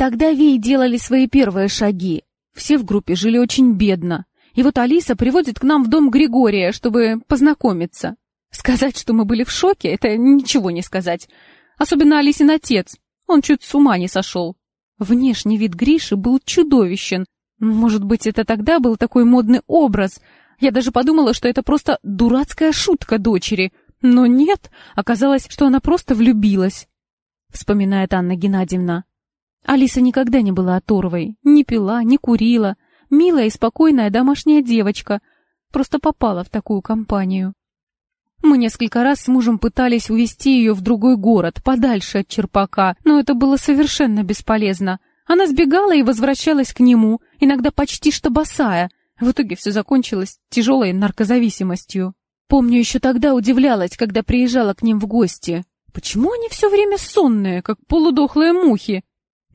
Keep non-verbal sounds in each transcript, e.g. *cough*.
Тогда Вей делали свои первые шаги. Все в группе жили очень бедно. И вот Алиса приводит к нам в дом Григория, чтобы познакомиться. Сказать, что мы были в шоке, это ничего не сказать. Особенно Алисин отец. Он чуть с ума не сошел. Внешний вид Гриши был чудовищен. Может быть, это тогда был такой модный образ. Я даже подумала, что это просто дурацкая шутка дочери. Но нет, оказалось, что она просто влюбилась. Вспоминает Анна Геннадьевна. Алиса никогда не была оторвой, не пила, не курила. Милая и спокойная домашняя девочка. Просто попала в такую компанию. Мы несколько раз с мужем пытались увезти ее в другой город, подальше от Черпака, но это было совершенно бесполезно. Она сбегала и возвращалась к нему, иногда почти что босая. В итоге все закончилось тяжелой наркозависимостью. Помню, еще тогда удивлялась, когда приезжала к ним в гости. Почему они все время сонные, как полудохлые мухи?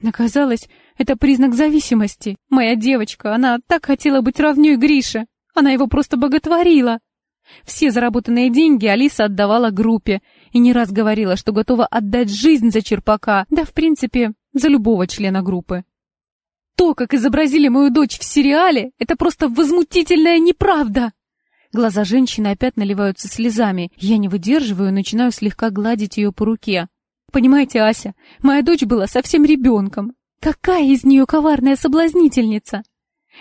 Оказалось, это признак зависимости. Моя девочка, она так хотела быть равнёй Грише. Она его просто боготворила. Все заработанные деньги Алиса отдавала группе и не раз говорила, что готова отдать жизнь за Черпака, да, в принципе, за любого члена группы. То, как изобразили мою дочь в сериале, это просто возмутительная неправда. Глаза женщины опять наливаются слезами. Я не выдерживаю и начинаю слегка гладить ее по руке. Понимаете, Ася, моя дочь была совсем ребенком. Какая из нее коварная соблазнительница!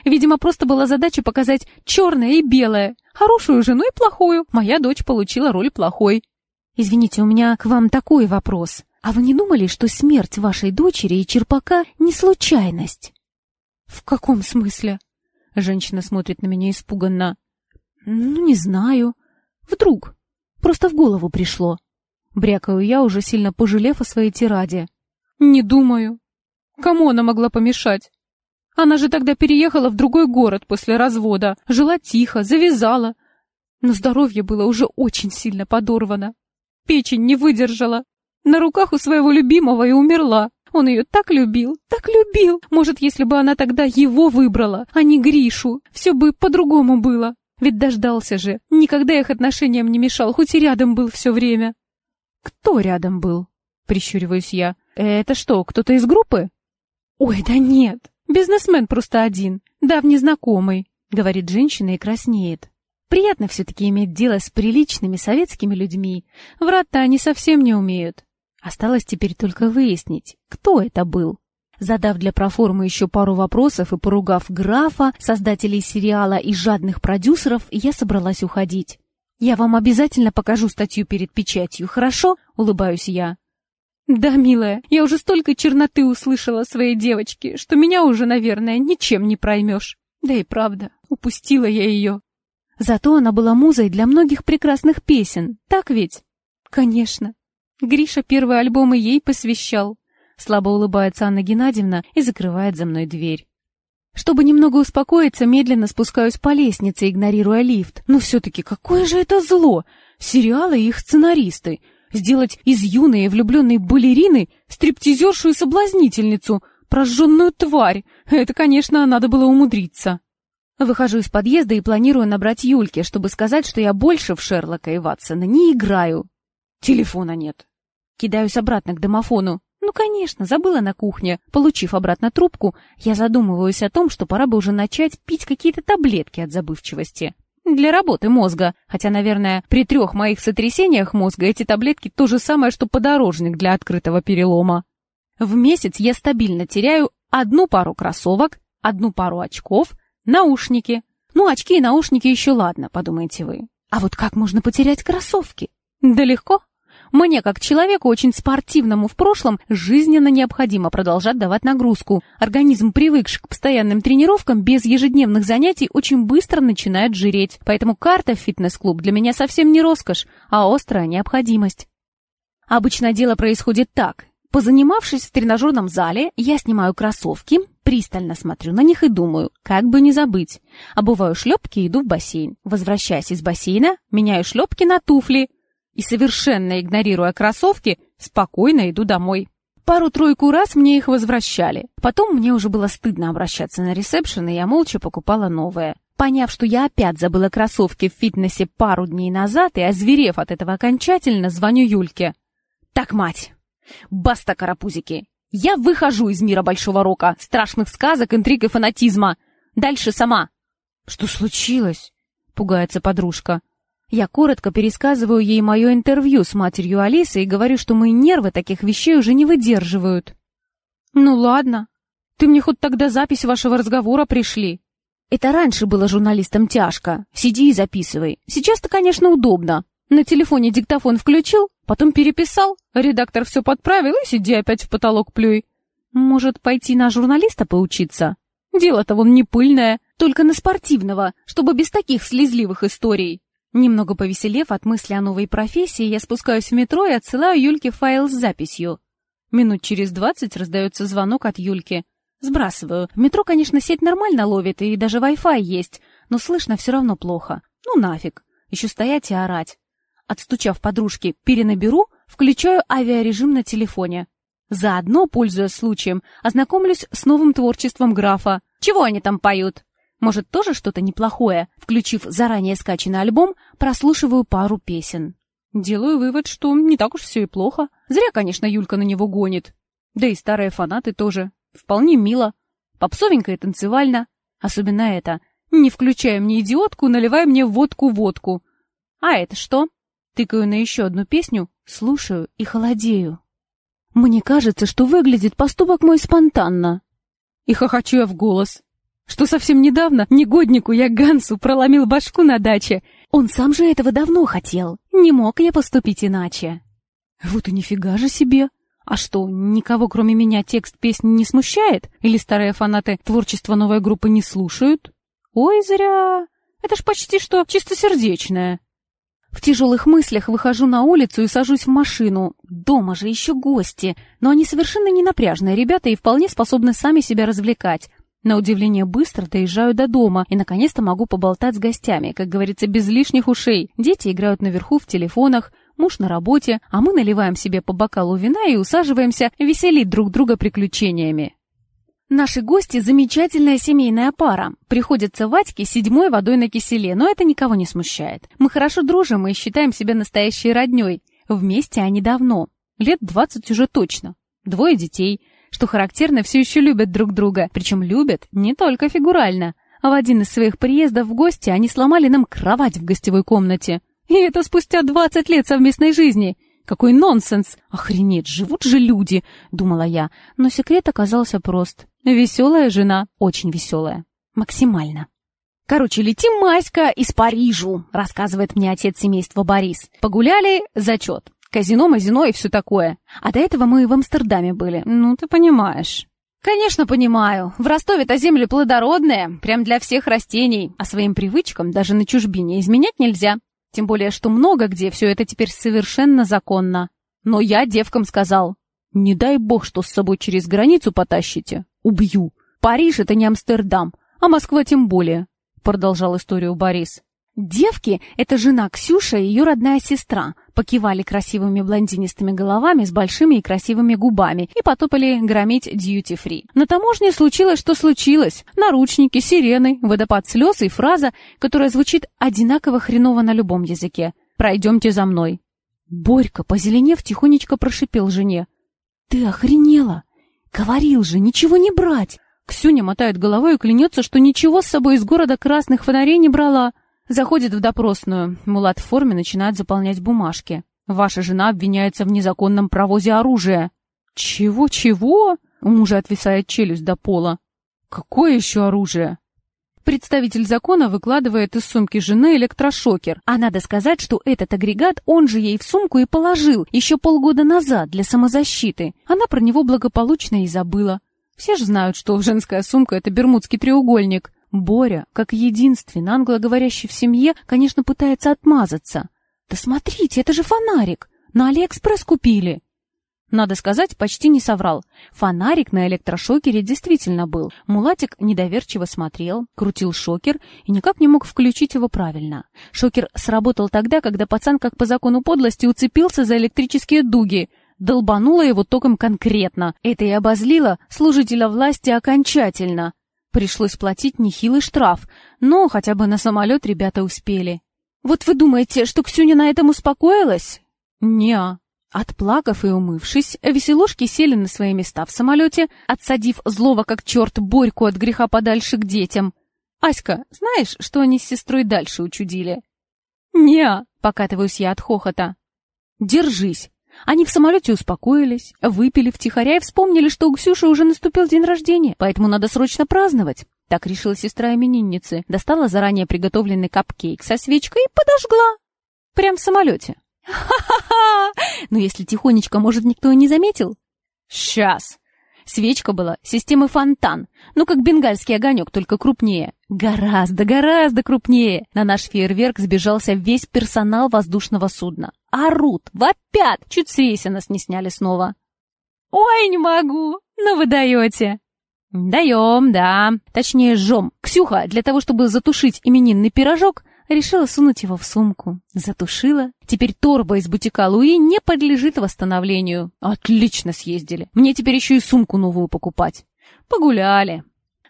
Видимо, просто была задача показать черное и белое, хорошую жену и плохую. Моя дочь получила роль плохой. Извините, у меня к вам такой вопрос. А вы не думали, что смерть вашей дочери и Черпака не случайность? В каком смысле? Женщина смотрит на меня испуганно. Ну, не знаю. Вдруг. Просто в голову пришло. Брякаю я, уже сильно пожалев о своей тираде. Не думаю. Кому она могла помешать? Она же тогда переехала в другой город после развода, жила тихо, завязала. Но здоровье было уже очень сильно подорвано. Печень не выдержала. На руках у своего любимого и умерла. Он ее так любил, так любил. Может, если бы она тогда его выбрала, а не Гришу, все бы по-другому было. Ведь дождался же, никогда их отношениям не мешал, хоть и рядом был все время. «Кто рядом был?» — прищуриваюсь я. «Это что, кто-то из группы?» «Ой, да нет, бизнесмен просто один, давний знакомый», — говорит женщина и краснеет. «Приятно все-таки иметь дело с приличными советскими людьми. Врать-то они совсем не умеют. Осталось теперь только выяснить, кто это был». Задав для проформы еще пару вопросов и поругав графа, создателей сериала и жадных продюсеров, я собралась уходить. «Я вам обязательно покажу статью перед печатью, хорошо?» — улыбаюсь я. «Да, милая, я уже столько черноты услышала своей девочке, что меня уже, наверное, ничем не проймешь. Да и правда, упустила я ее. Зато она была музой для многих прекрасных песен, так ведь?» «Конечно. Гриша первый альбом и ей посвящал». Слабо улыбается Анна Геннадьевна и закрывает за мной дверь. Чтобы немного успокоиться, медленно спускаюсь по лестнице, игнорируя лифт. Но все-таки какое же это зло! Сериалы и их сценаристы. Сделать из юной и влюбленной балерины стриптизершу и соблазнительницу, прожженную тварь. Это, конечно, надо было умудриться. Выхожу из подъезда и планирую набрать Юльке, чтобы сказать, что я больше в Шерлока и Ватсона не играю. Телефона нет. Кидаюсь обратно к домофону. Ну, конечно, забыла на кухне. Получив обратно трубку, я задумываюсь о том, что пора бы уже начать пить какие-то таблетки от забывчивости. Для работы мозга. Хотя, наверное, при трех моих сотрясениях мозга эти таблетки то же самое, что подорожник для открытого перелома. В месяц я стабильно теряю одну пару кроссовок, одну пару очков, наушники. Ну, очки и наушники еще ладно, подумаете вы. А вот как можно потерять кроссовки? Да легко. Мне, как человеку очень спортивному в прошлом, жизненно необходимо продолжать давать нагрузку. Организм, привыкший к постоянным тренировкам, без ежедневных занятий очень быстро начинает жиреть. Поэтому карта в фитнес-клуб для меня совсем не роскошь, а острая необходимость. Обычно дело происходит так. Позанимавшись в тренажерном зале, я снимаю кроссовки, пристально смотрю на них и думаю, как бы не забыть. Обуваю шлепки и иду в бассейн. Возвращаясь из бассейна, меняю шлепки на туфли и, совершенно игнорируя кроссовки, спокойно иду домой. Пару-тройку раз мне их возвращали. Потом мне уже было стыдно обращаться на ресепшн, и я молча покупала новые. Поняв, что я опять забыла кроссовки в фитнесе пару дней назад и озверев от этого окончательно, звоню Юльке. «Так, мать! Баста, карапузики! Я выхожу из мира Большого Рока, страшных сказок, интриг и фанатизма. Дальше сама. Что случилось? Пугается подружка. Я коротко пересказываю ей мое интервью с матерью Алисы и говорю, что мои нервы таких вещей уже не выдерживают. Ну ладно. Ты мне хоть тогда запись вашего разговора пришли. Это раньше было журналистам тяжко. Сиди и записывай. Сейчас-то, конечно, удобно. На телефоне диктофон включил, потом переписал, редактор все подправил и сиди опять в потолок плюй. Может, пойти на журналиста поучиться? Дело-то вон не пыльное, только на спортивного, чтобы без таких слезливых историй. Немного повеселев от мысли о новой профессии, я спускаюсь в метро и отсылаю Юльке файл с записью. Минут через двадцать раздается звонок от Юльки. Сбрасываю. В метро, конечно, сеть нормально ловит, и даже Wi-Fi есть, но слышно все равно плохо. Ну нафиг. Еще стоять и орать. Отстучав подружке «перенаберу», включаю авиарежим на телефоне. Заодно, пользуясь случаем, ознакомлюсь с новым творчеством графа. Чего они там поют? Может, тоже что-то неплохое? Включив заранее скачанный альбом, прослушиваю пару песен. Делаю вывод, что не так уж все и плохо. Зря, конечно, Юлька на него гонит. Да и старые фанаты тоже. Вполне мило. Попсовенько и танцевально. Особенно это. Не включай мне идиотку, наливай мне водку-водку. А это что? Тыкаю на еще одну песню, слушаю и холодею. Мне кажется, что выглядит поступок мой спонтанно. И хохочу я в голос. Что совсем недавно негоднику я Гансу проломил башку на даче. Он сам же этого давно хотел. Не мог я поступить иначе. Вот и нифига же себе. А что, никого кроме меня текст песни не смущает? Или старые фанаты творчества новой группы не слушают? Ой, зря. Это ж почти что чистосердечное. В тяжелых мыслях выхожу на улицу и сажусь в машину. Дома же еще гости, но они совершенно не напряжные ребята и вполне способны сами себя развлекать. На удивление быстро доезжаю до дома и наконец-то могу поболтать с гостями, как говорится, без лишних ушей. Дети играют наверху в телефонах, муж на работе, а мы наливаем себе по бокалу вина и усаживаемся веселить друг друга приключениями. Наши гости – замечательная семейная пара. Приходится Вадьке седьмой водой на киселе, но это никого не смущает. Мы хорошо дружим и считаем себя настоящей роднёй. Вместе они давно. Лет двадцать уже точно. Двое детей. Что характерно, все еще любят друг друга. Причем любят не только фигурально. А в один из своих приездов в гости они сломали нам кровать в гостевой комнате. И это спустя двадцать лет совместной жизни. Какой нонсенс! Охренеть, живут же люди, думала я. Но секрет оказался прост. Веселая жена, очень веселая. Максимально. Короче, летим, Маська, из Парижу, рассказывает мне отец семейства Борис. Погуляли, зачет. Казино, мазино и все такое. А до этого мы в Амстердаме были. Ну, ты понимаешь. Конечно, понимаю. В Ростове-то земли плодородные, прям для всех растений. А своим привычкам даже на чужбине изменять нельзя. Тем более, что много где все это теперь совершенно законно. Но я девкам сказал, не дай бог, что с собой через границу потащите. Убью. Париж — это не Амстердам, а Москва тем более, продолжал историю Борис. Девки — это жена Ксюша и ее родная сестра. Покивали красивыми блондинистыми головами с большими и красивыми губами и потопали громить дьюти-фри. На таможне случилось, что случилось. Наручники, сирены, водопад слез и фраза, которая звучит одинаково хреново на любом языке. «Пройдемте за мной». Борька, позеленев, тихонечко прошипел жене. «Ты охренела! Говорил же, ничего не брать!» Ксюня мотает головой и клянется, что ничего с собой из города красных фонарей не брала. Заходит в допросную. Мулат в форме начинает заполнять бумажки. Ваша жена обвиняется в незаконном провозе оружия. Чего-чего? У мужа отвисает челюсть до пола. Какое еще оружие? Представитель закона выкладывает из сумки жены электрошокер. А надо сказать, что этот агрегат он же ей в сумку и положил еще полгода назад для самозащиты. Она про него благополучно и забыла. Все же знают, что женская сумка — это бермудский треугольник. Боря, как единственный англоговорящий в семье, конечно, пытается отмазаться. «Да смотрите, это же фонарик! На Алиэкспресс купили!» Надо сказать, почти не соврал. Фонарик на электрошокере действительно был. Мулатик недоверчиво смотрел, крутил шокер и никак не мог включить его правильно. Шокер сработал тогда, когда пацан, как по закону подлости, уцепился за электрические дуги. Долбануло его током конкретно. Это и обозлило служителя власти окончательно. Пришлось платить нехилый штраф, но хотя бы на самолет ребята успели. Вот вы думаете, что Ксюня на этом успокоилась? Неа. Отплакав и умывшись, веселушки сели на свои места в самолете, отсадив злого как черт Борьку от греха подальше к детям. «Аська, знаешь, что они с сестрой дальше учудили?» «Не-а», покатываюсь я от хохота. «Держись». Они в самолете успокоились, выпили втихаря и вспомнили, что у Ксюши уже наступил день рождения, поэтому надо срочно праздновать. Так решила сестра именинницы. Достала заранее приготовленный капкейк со свечкой и подожгла. Прям в самолете. Ха-ха-ха! Ну, если тихонечко, может, никто и не заметил? Сейчас. Свечка была системы фонтан, ну, как бенгальский огонек, только крупнее. Гораздо, гораздо крупнее. На наш фейерверк сбежался весь персонал воздушного судна. Орут, вопят, чуть с рейса нас не сняли снова. Ой, не могу, ну вы даете. Даем, да. Точнее, жжем. Ксюха, для того, чтобы затушить именинный пирожок, Решила сунуть его в сумку. Затушила. Теперь торба из бутика Луи не подлежит восстановлению. Отлично съездили. Мне теперь еще и сумку новую покупать. Погуляли.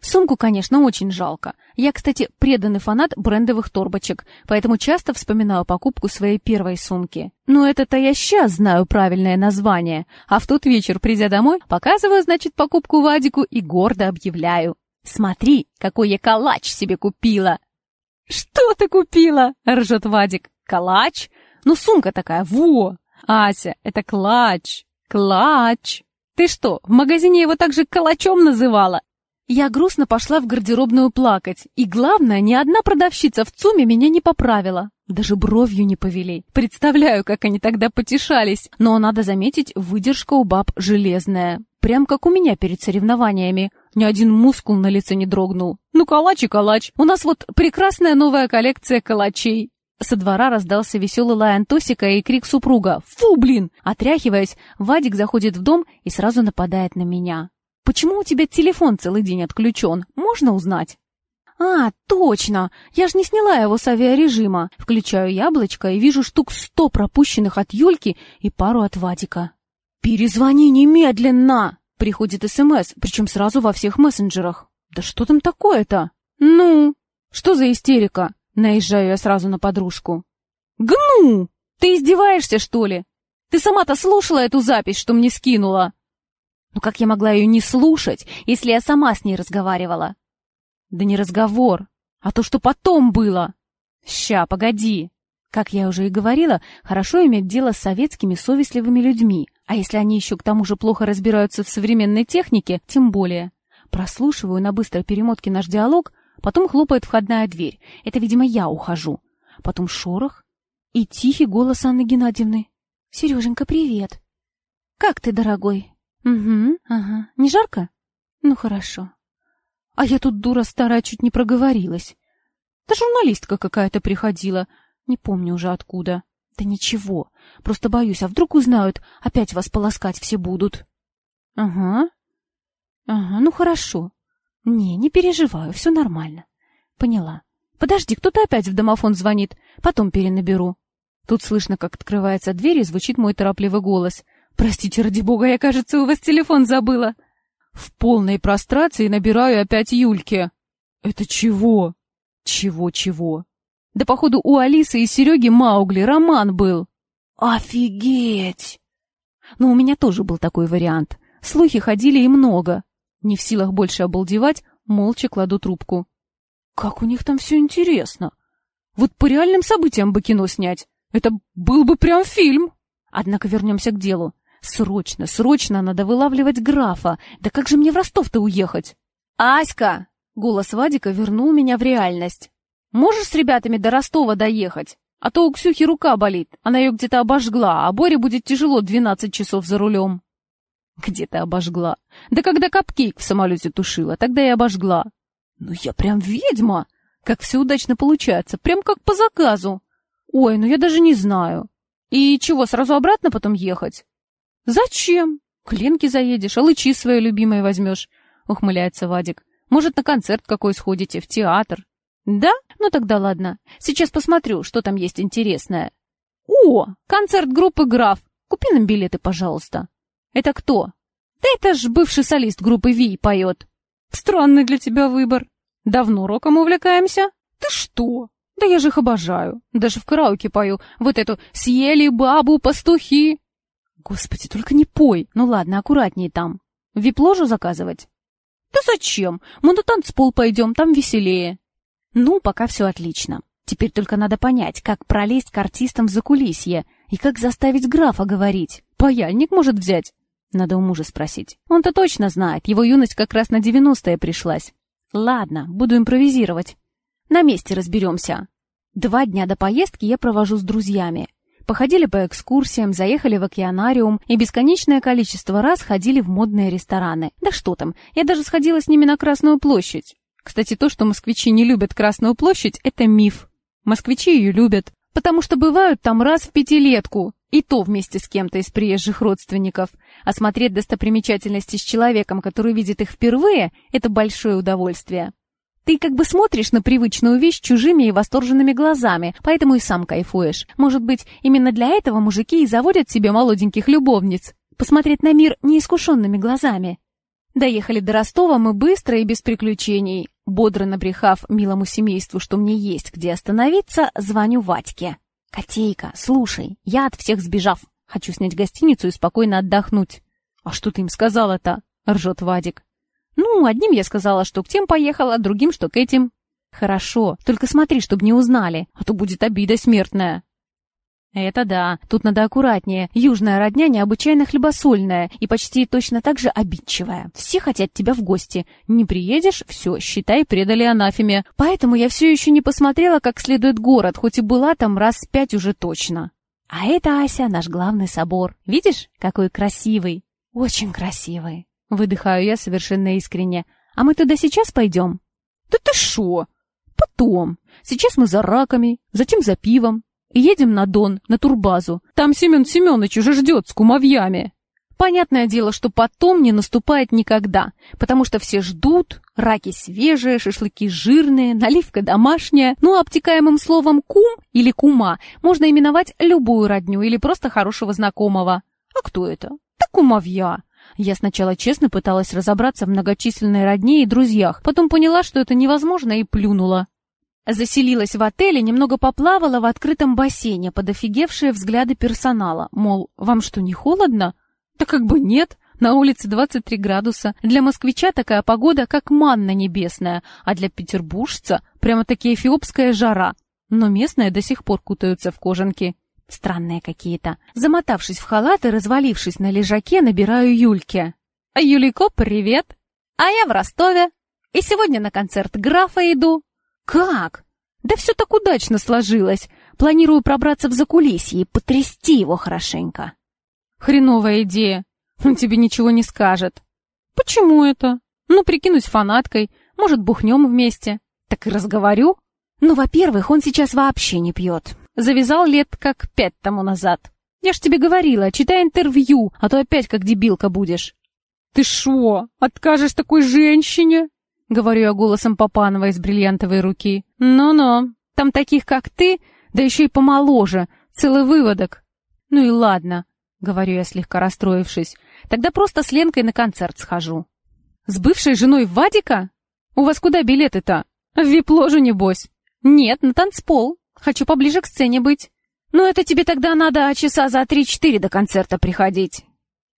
Сумку, конечно, очень жалко. Я, кстати, преданный фанат брендовых торбочек, поэтому часто вспоминаю покупку своей первой сумки. Но это-то я сейчас знаю правильное название. А в тот вечер, придя домой, показываю, значит, покупку Вадику и гордо объявляю. «Смотри, какой я калач себе купила!» «Что ты купила?» — ржет Вадик. «Калач? Ну, сумка такая, во!» «Ася, это клач! Клач! Ты что, в магазине его также калачом называла?» Я грустно пошла в гардеробную плакать, и главное, ни одна продавщица в ЦУМе меня не поправила. Даже бровью не повели. Представляю, как они тогда потешались. Но надо заметить, выдержка у баб железная. Прям как у меня перед соревнованиями. Ни один мускул на лице не дрогнул. Ну, калач и калач. У нас вот прекрасная новая коллекция калачей. Со двора раздался веселый лай Антосика и крик супруга. «Фу, блин!» Отряхиваясь, Вадик заходит в дом и сразу нападает на меня. «Почему у тебя телефон целый день отключен? Можно узнать?» «А, точно! Я же не сняла его с авиарежима. Включаю яблочко и вижу штук сто пропущенных от Юльки и пару от Вадика. «Перезвони немедленно!» Приходит СМС, причем сразу во всех мессенджерах. «Да что там такое-то?» «Ну? Что за истерика?» Наезжаю я сразу на подружку. «Гну! Ты издеваешься, что ли? Ты сама-то слушала эту запись, что мне скинула?» «Ну как я могла ее не слушать, если я сама с ней разговаривала?» Да не разговор, а то, что потом было. Ща, погоди. Как я уже и говорила, хорошо иметь дело с советскими совестливыми людьми, а если они еще к тому же плохо разбираются в современной технике, тем более. Прослушиваю на быстрой перемотке наш диалог, потом хлопает входная дверь. Это, видимо, я ухожу. Потом шорох и тихий голос Анны Геннадьевны. «Сереженька, привет!» «Как ты, дорогой?» «Угу, ага. Не жарко?» «Ну, хорошо. А я тут, дура старая, чуть не проговорилась. Да журналистка какая-то приходила. Не помню уже откуда. Да ничего. Просто боюсь, а вдруг узнают, опять вас полоскать все будут. Ага. Ага, ну хорошо. Не, не переживаю, все нормально. Поняла. Подожди, кто-то опять в домофон звонит. Потом перенаберу. Тут слышно, как открывается дверь, и звучит мой торопливый голос. «Простите, ради бога, я, кажется, у вас телефон забыла». В полной прострации набираю опять Юльке. Это чего? Чего-чего? Да, походу, у Алисы и Сереги Маугли роман был. Офигеть! Но у меня тоже был такой вариант. Слухи ходили и много. Не в силах больше обалдевать, молча кладу трубку. Как у них там все интересно. Вот по реальным событиям бы кино снять. Это был бы прям фильм. Однако вернемся к делу. Срочно, срочно надо вылавливать графа. Да как же мне в Ростов-то уехать? Аська! Голос Вадика вернул меня в реальность. Можешь с ребятами до Ростова доехать? А то у Ксюхи рука болит, она ее где-то обожгла, а Боре будет тяжело 12 часов за рулем. Где-то обожгла. Да когда капкейк в самолете тушила, тогда и обожгла. Ну я прям ведьма! Как все удачно получается, прям как по заказу. Ой, ну я даже не знаю. И чего, сразу обратно потом ехать? «Зачем? К Ленке заедешь, а лычи свои любимые возьмешь», — ухмыляется Вадик. «Может, на концерт какой сходите, в театр?» «Да? Ну тогда ладно. Сейчас посмотрю, что там есть интересное». «О, концерт группы «Граф». Купи нам билеты, пожалуйста». «Это кто?» «Да это ж бывший солист группы «Ви» поет». «Странный для тебя выбор. Давно роком увлекаемся?» «Ты что?» «Да я же их обожаю. Даже в караоке пою. Вот эту «Съели бабу пастухи». Господи, только не пой. Ну ладно, аккуратнее там. Вип-ложу заказывать? Да зачем? Мы на танцпол пойдем, там веселее. Ну, пока все отлично. Теперь только надо понять, как пролезть к артистам в закулисье и как заставить графа говорить. Паяльник может взять. Надо у мужа спросить. Он-то точно знает, его юность как раз на девяностое пришлась. Ладно, буду импровизировать. На месте разберемся. Два дня до поездки я провожу с друзьями. Походили по экскурсиям, заехали в океанариум и бесконечное количество раз ходили в модные рестораны. Да что там, я даже сходила с ними на Красную площадь. Кстати, то, что москвичи не любят Красную площадь, это миф. Москвичи ее любят, потому что бывают там раз в пятилетку, и то вместе с кем-то из приезжих родственников. А смотреть достопримечательности с человеком, который видит их впервые, это большое удовольствие. Ты как бы смотришь на привычную вещь чужими и восторженными глазами, поэтому и сам кайфуешь. Может быть, именно для этого мужики и заводят себе молоденьких любовниц. Посмотреть на мир неискушенными глазами. Доехали до Ростова мы быстро и без приключений. Бодро набрехав милому семейству, что мне есть где остановиться, звоню Вадьке. «Котейка, слушай, я от всех сбежав. Хочу снять гостиницу и спокойно отдохнуть». «А что ты им сказала-то?» — ржет Вадик. «Ну, одним я сказала, что к тем поехала, другим, что к этим». «Хорошо, только смотри, чтобы не узнали, а то будет обида смертная». «Это да, тут надо аккуратнее. Южная родня необычайно хлебосольная и почти точно так же обидчивая. Все хотят тебя в гости. Не приедешь — все, считай, предали анафеме. Поэтому я все еще не посмотрела как следует город, хоть и была там раз пять уже точно. А это, Ася, наш главный собор. Видишь, какой красивый?» «Очень красивый». Выдыхаю я совершенно искренне. «А мы туда сейчас пойдем?» «Да ты шо?» «Потом. Сейчас мы за раками, затем за пивом, Едем на Дон, на турбазу. Там Семен Семенович уже ждет с кумовьями. Понятное дело, что потом не наступает никогда, потому что все ждут, раки свежие, шашлыки жирные, наливка домашняя, ну, обтекаемым словом «кум» или «кума» можно именовать любую родню или просто хорошего знакомого. А кто это? Да кумовья. Я сначала честно пыталась разобраться в многочисленной родне и друзьях, потом поняла, что это невозможно и плюнула. Заселилась в отеле, немного поплавала в открытом бассейне под офигевшие взгляды персонала. Мол, вам что, не холодно? Да как бы нет. На улице 23 градуса. Для москвича такая погода, как манна небесная, а для петербуржца прямо-таки эфиопская жара. Но местные до сих пор кутаются в кожанки. Странные какие-то. Замотавшись в халат и развалившись на лежаке, набираю Юльке. «Юлико, привет! А я в Ростове. И сегодня на концерт графа иду. «Как? Да все так удачно сложилось. Планирую пробраться в закулисье и потрясти его хорошенько». «Хреновая идея. Он тебе ничего не скажет». «Почему это? Ну, прикинусь фанаткой. Может, бухнем вместе». «Так и разговорю». «Ну, во-первых, он сейчас вообще не пьет. Завязал лет как пять тому назад. Я ж тебе говорила, читай интервью, а то опять как дебилка будешь». «Ты шо, откажешь такой женщине?» — говорю я голосом Папанова из бриллиантовой руки. «Ну-ну, там таких, как ты, да еще и помоложе, целый выводок». «Ну и ладно», — говорю я, слегка расстроившись, «тогда просто с Ленкой на концерт схожу». «С бывшей женой Вадика? У вас куда билеты-то? В вип-ложу, небось?» «Нет, на танцпол. Хочу поближе к сцене быть». «Ну это тебе тогда надо часа за три-четыре до концерта приходить».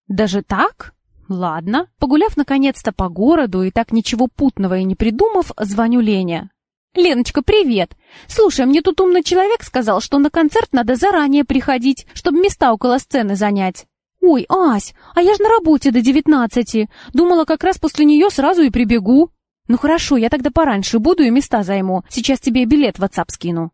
«Даже так?» Ладно. Погуляв наконец-то по городу и так ничего путного и не придумав, звоню Лене. «Леночка, привет! Слушай, мне тут умный человек сказал, что на концерт надо заранее приходить, чтобы места около сцены занять». «Ой, Ась, а я же на работе до девятнадцати. Думала, как раз после нее сразу и прибегу». «Ну хорошо, я тогда пораньше буду и места займу. Сейчас тебе билет в WhatsApp скину».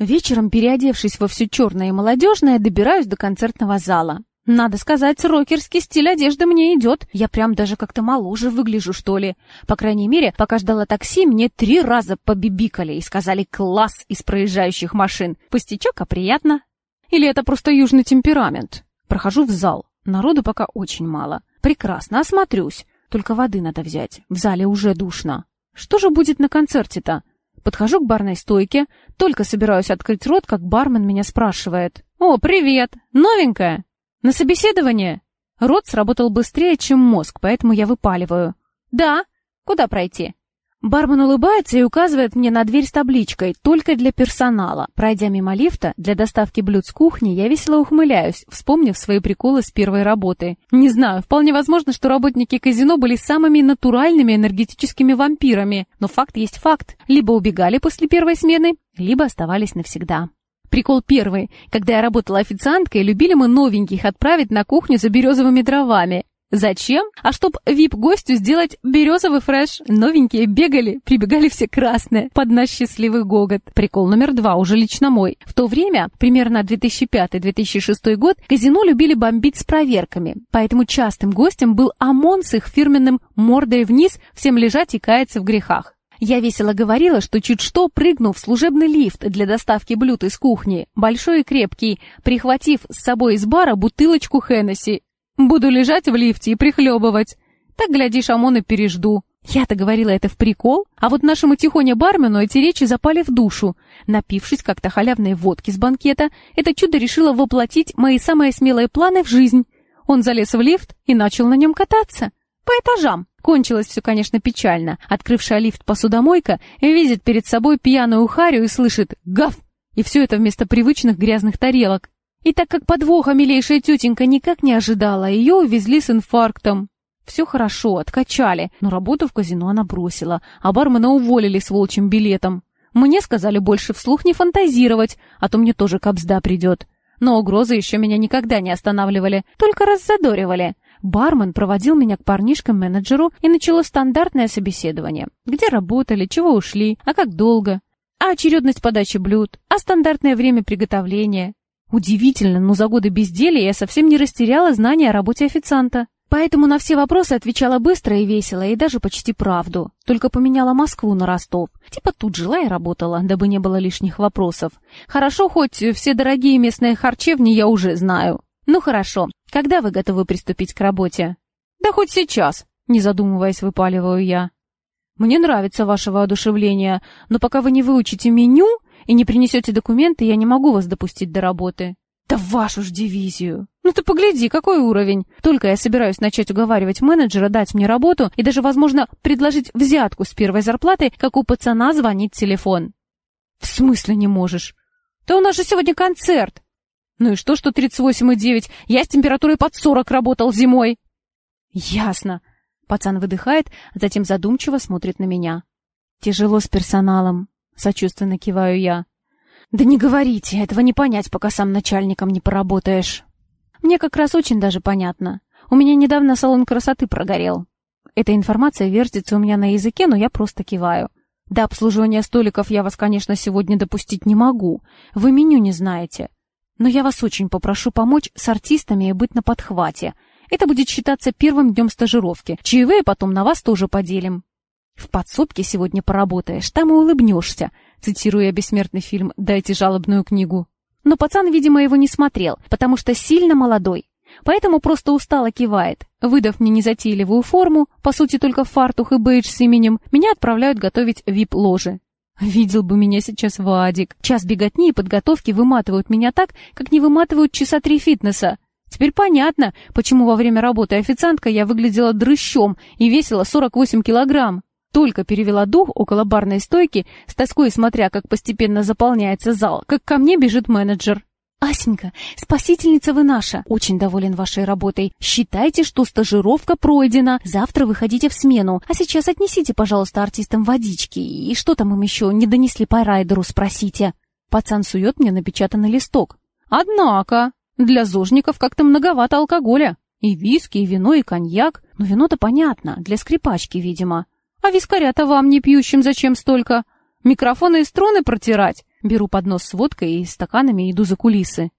Вечером, переодевшись во все черное и молодежное, добираюсь до концертного зала. Надо сказать, рокерский стиль одежды мне идет. Я прям даже как-то моложе выгляжу, что ли. По крайней мере, пока ждала такси, мне три раза побибикали и сказали «класс» из проезжающих машин. Пустячок, а приятно. Или это просто южный темперамент? Прохожу в зал. Народу пока очень мало. Прекрасно, осмотрюсь. Только воды надо взять. В зале уже душно. Что же будет на концерте-то? Подхожу к барной стойке, только собираюсь открыть рот, как бармен меня спрашивает. «О, привет! Новенькая?» «На собеседование?» Рот сработал быстрее, чем мозг, поэтому я выпаливаю. «Да. Куда пройти?» Бармен улыбается и указывает мне на дверь с табличкой «Только для персонала». Пройдя мимо лифта, для доставки блюд с кухни, я весело ухмыляюсь, вспомнив свои приколы с первой работы. Не знаю, вполне возможно, что работники казино были самыми натуральными энергетическими вампирами. Но факт есть факт. Либо убегали после первой смены, либо оставались навсегда. Прикол первый. Когда я работала официанткой, любили мы новеньких отправить на кухню за березовыми дровами. Зачем? А чтоб вип-гостю сделать березовый фреш. Новенькие бегали, прибегали все красные, под наш счастливый гогот. Прикол номер два, уже лично мой. В то время, примерно 2005-2006 год, казино любили бомбить с проверками. Поэтому частым гостем был ОМОН с их фирменным «мордой вниз, всем лежать и каяться в грехах». Я весело говорила, что чуть что прыгну в служебный лифт для доставки блюд из кухни, большой и крепкий, прихватив с собой из бара бутылочку Хеннесси Буду лежать в лифте и прихлебывать. Так, глядишь, ОМОН и пережду. Я-то говорила это в прикол, а вот нашему тихоне-бармену эти речи запали в душу. Напившись как-то халявной водки с банкета, это чудо решило воплотить мои самые смелые планы в жизнь. Он залез в лифт и начал на нем кататься. По этажам. Кончилось все, конечно, печально. Открывшая лифт посудомойка видит перед собой пьяную харю и слышит «Гав!» И все это вместо привычных грязных тарелок. И так как подвоха милейшая тетенька никак не ожидала, ее увезли с инфарктом. Все хорошо, откачали, но работу в казино она бросила, а бармена уволили с волчьим билетом. Мне сказали больше вслух не фантазировать, а то мне тоже капсда придет. Но угрозы еще меня никогда не останавливали, только раззадоривали. Бармен проводил меня к парнишкам-менеджеру и начало стандартное собеседование. Где работали, чего ушли, а как долго. А очередность подачи блюд, а стандартное время приготовления. Удивительно, но за годы безделия я совсем не растеряла знания о работе официанта. Поэтому на все вопросы отвечала быстро и весело, и даже почти правду. Только поменяла Москву на Ростов. Типа тут жила и работала, дабы не было лишних вопросов. Хорошо, хоть все дорогие местные харчевни я уже знаю. Ну хорошо, когда вы готовы приступить к работе? Да хоть сейчас, не задумываясь, выпаливаю я. Мне нравится ваше воодушевление, но пока вы не выучите меню, и не принесете документы, я не могу вас допустить до работы. Да вашу ж дивизию! Ну ты погляди, какой уровень! Только я собираюсь начать уговаривать менеджера дать мне работу и даже, возможно, предложить взятку с первой зарплаты, как у пацана звонит телефон. В смысле не можешь? Да у нас же сегодня концерт! Ну и что, что 38,9? Я с температурой под 40 работал зимой. Ясно. Пацан выдыхает, а затем задумчиво смотрит на меня. Тяжело с персоналом. Сочувственно киваю я. Да не говорите, этого не понять, пока сам начальником не поработаешь. Мне как раз очень даже понятно. У меня недавно салон красоты прогорел. Эта информация вертится у меня на языке, но я просто киваю. До обслуживания столиков я вас, конечно, сегодня допустить не могу. Вы меню не знаете. Но я вас очень попрошу помочь с артистами и быть на подхвате. Это будет считаться первым днем стажировки. Чаевые потом на вас тоже поделим. «В подсобке сегодня поработаешь, там и улыбнешься», цитируя бессмертный фильм «Дайте жалобную книгу». Но пацан, видимо, его не смотрел, потому что сильно молодой. Поэтому просто устало кивает. Выдав мне незатейливую форму, по сути только фартух и бейдж с именем, меня отправляют готовить вип-ложи. Видел бы меня сейчас Вадик. Час беготни и подготовки выматывают меня так, как не выматывают часа три фитнеса. Теперь понятно, почему во время работы официанткой я выглядела дрыщом и весила 48 килограмм. Только перевела дух около барной стойки, с тоской смотря, как постепенно заполняется зал, как ко мне бежит менеджер. «Асенька, спасительница вы наша! Очень доволен вашей работой. Считайте, что стажировка пройдена. Завтра выходите в смену. А сейчас отнесите, пожалуйста, артистам водички. И что там им еще не донесли по райдеру, спросите». Пацан сует мне напечатанный листок. «Однако, для зожников как-то многовато алкоголя. И виски, и вино, и коньяк. Но вино-то понятно, для скрипачки, видимо. А вискаря-то вам, не пьющим, зачем столько? Микрофоны и струны протирать? Беру поднос с водкой и стаканами иду за кулисы.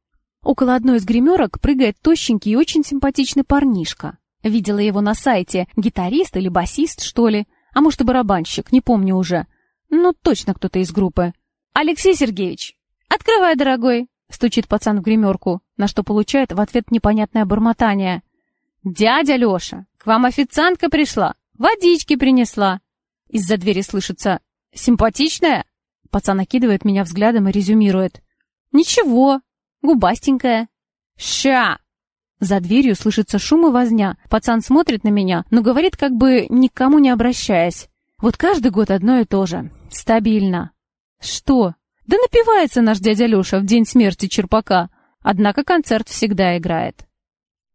Около одной из гримерок прыгает тощенький и очень симпатичный парнишка. Видела его на сайте. Гитарист или басист, что ли? А может и барабанщик, не помню уже. Ну, точно кто-то из группы. «Алексей Сергеевич, открывай, дорогой!» Стучит пацан в гримерку, на что получает в ответ непонятное бормотание. «Дядя Леша, к вам официантка пришла. Водички принесла. Из-за двери слышится «Симпатичная?» Пацан накидывает меня взглядом и резюмирует. «Ничего, губастенькая». «Ща!» За дверью слышится шум и возня. Пацан смотрит на меня, но говорит как бы никому не обращаясь. Вот каждый год одно и то же. Стабильно. Что? Да напивается наш дядя Леша в день смерти Черпака. Однако концерт всегда играет.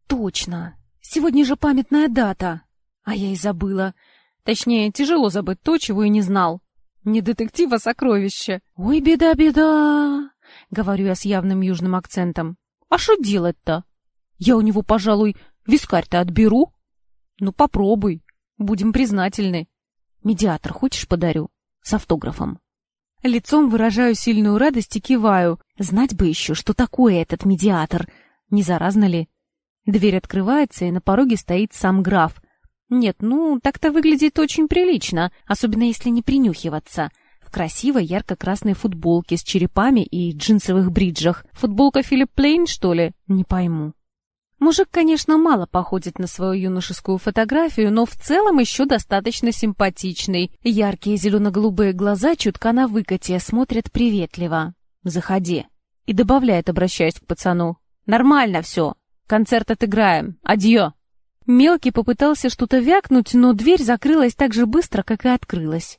Точно. Сегодня же памятная дата. А я и забыла. Точнее, тяжело забыть то, чего и не знал. Не детектив, а сокровище. Ой, беда-беда, говорю я с явным южным акцентом. А что делать-то? Я у него, пожалуй, вискарь-то отберу. Ну, попробуй. Будем признательны. Медиатор хочешь подарю? С автографом. Лицом выражаю сильную радость и киваю. Знать бы еще, что такое этот медиатор. Не заразно ли? Дверь открывается, и на пороге стоит сам граф. Нет, ну, так-то выглядит очень прилично, особенно если не принюхиваться. В красивой ярко-красной футболке с черепами и джинсовых бриджах. Футболка Филипп Плейн, что ли? Не пойму. Мужик, конечно, мало походит на свою юношескую фотографию, но в целом еще достаточно симпатичный. Яркие зелено-голубые глаза чутка на выкате, смотрят приветливо. «Заходи». И добавляет, обращаясь к пацану. «Нормально все. Концерт отыграем. Адьё». Мелкий попытался что-то вякнуть, но дверь закрылась так же быстро, как и открылась.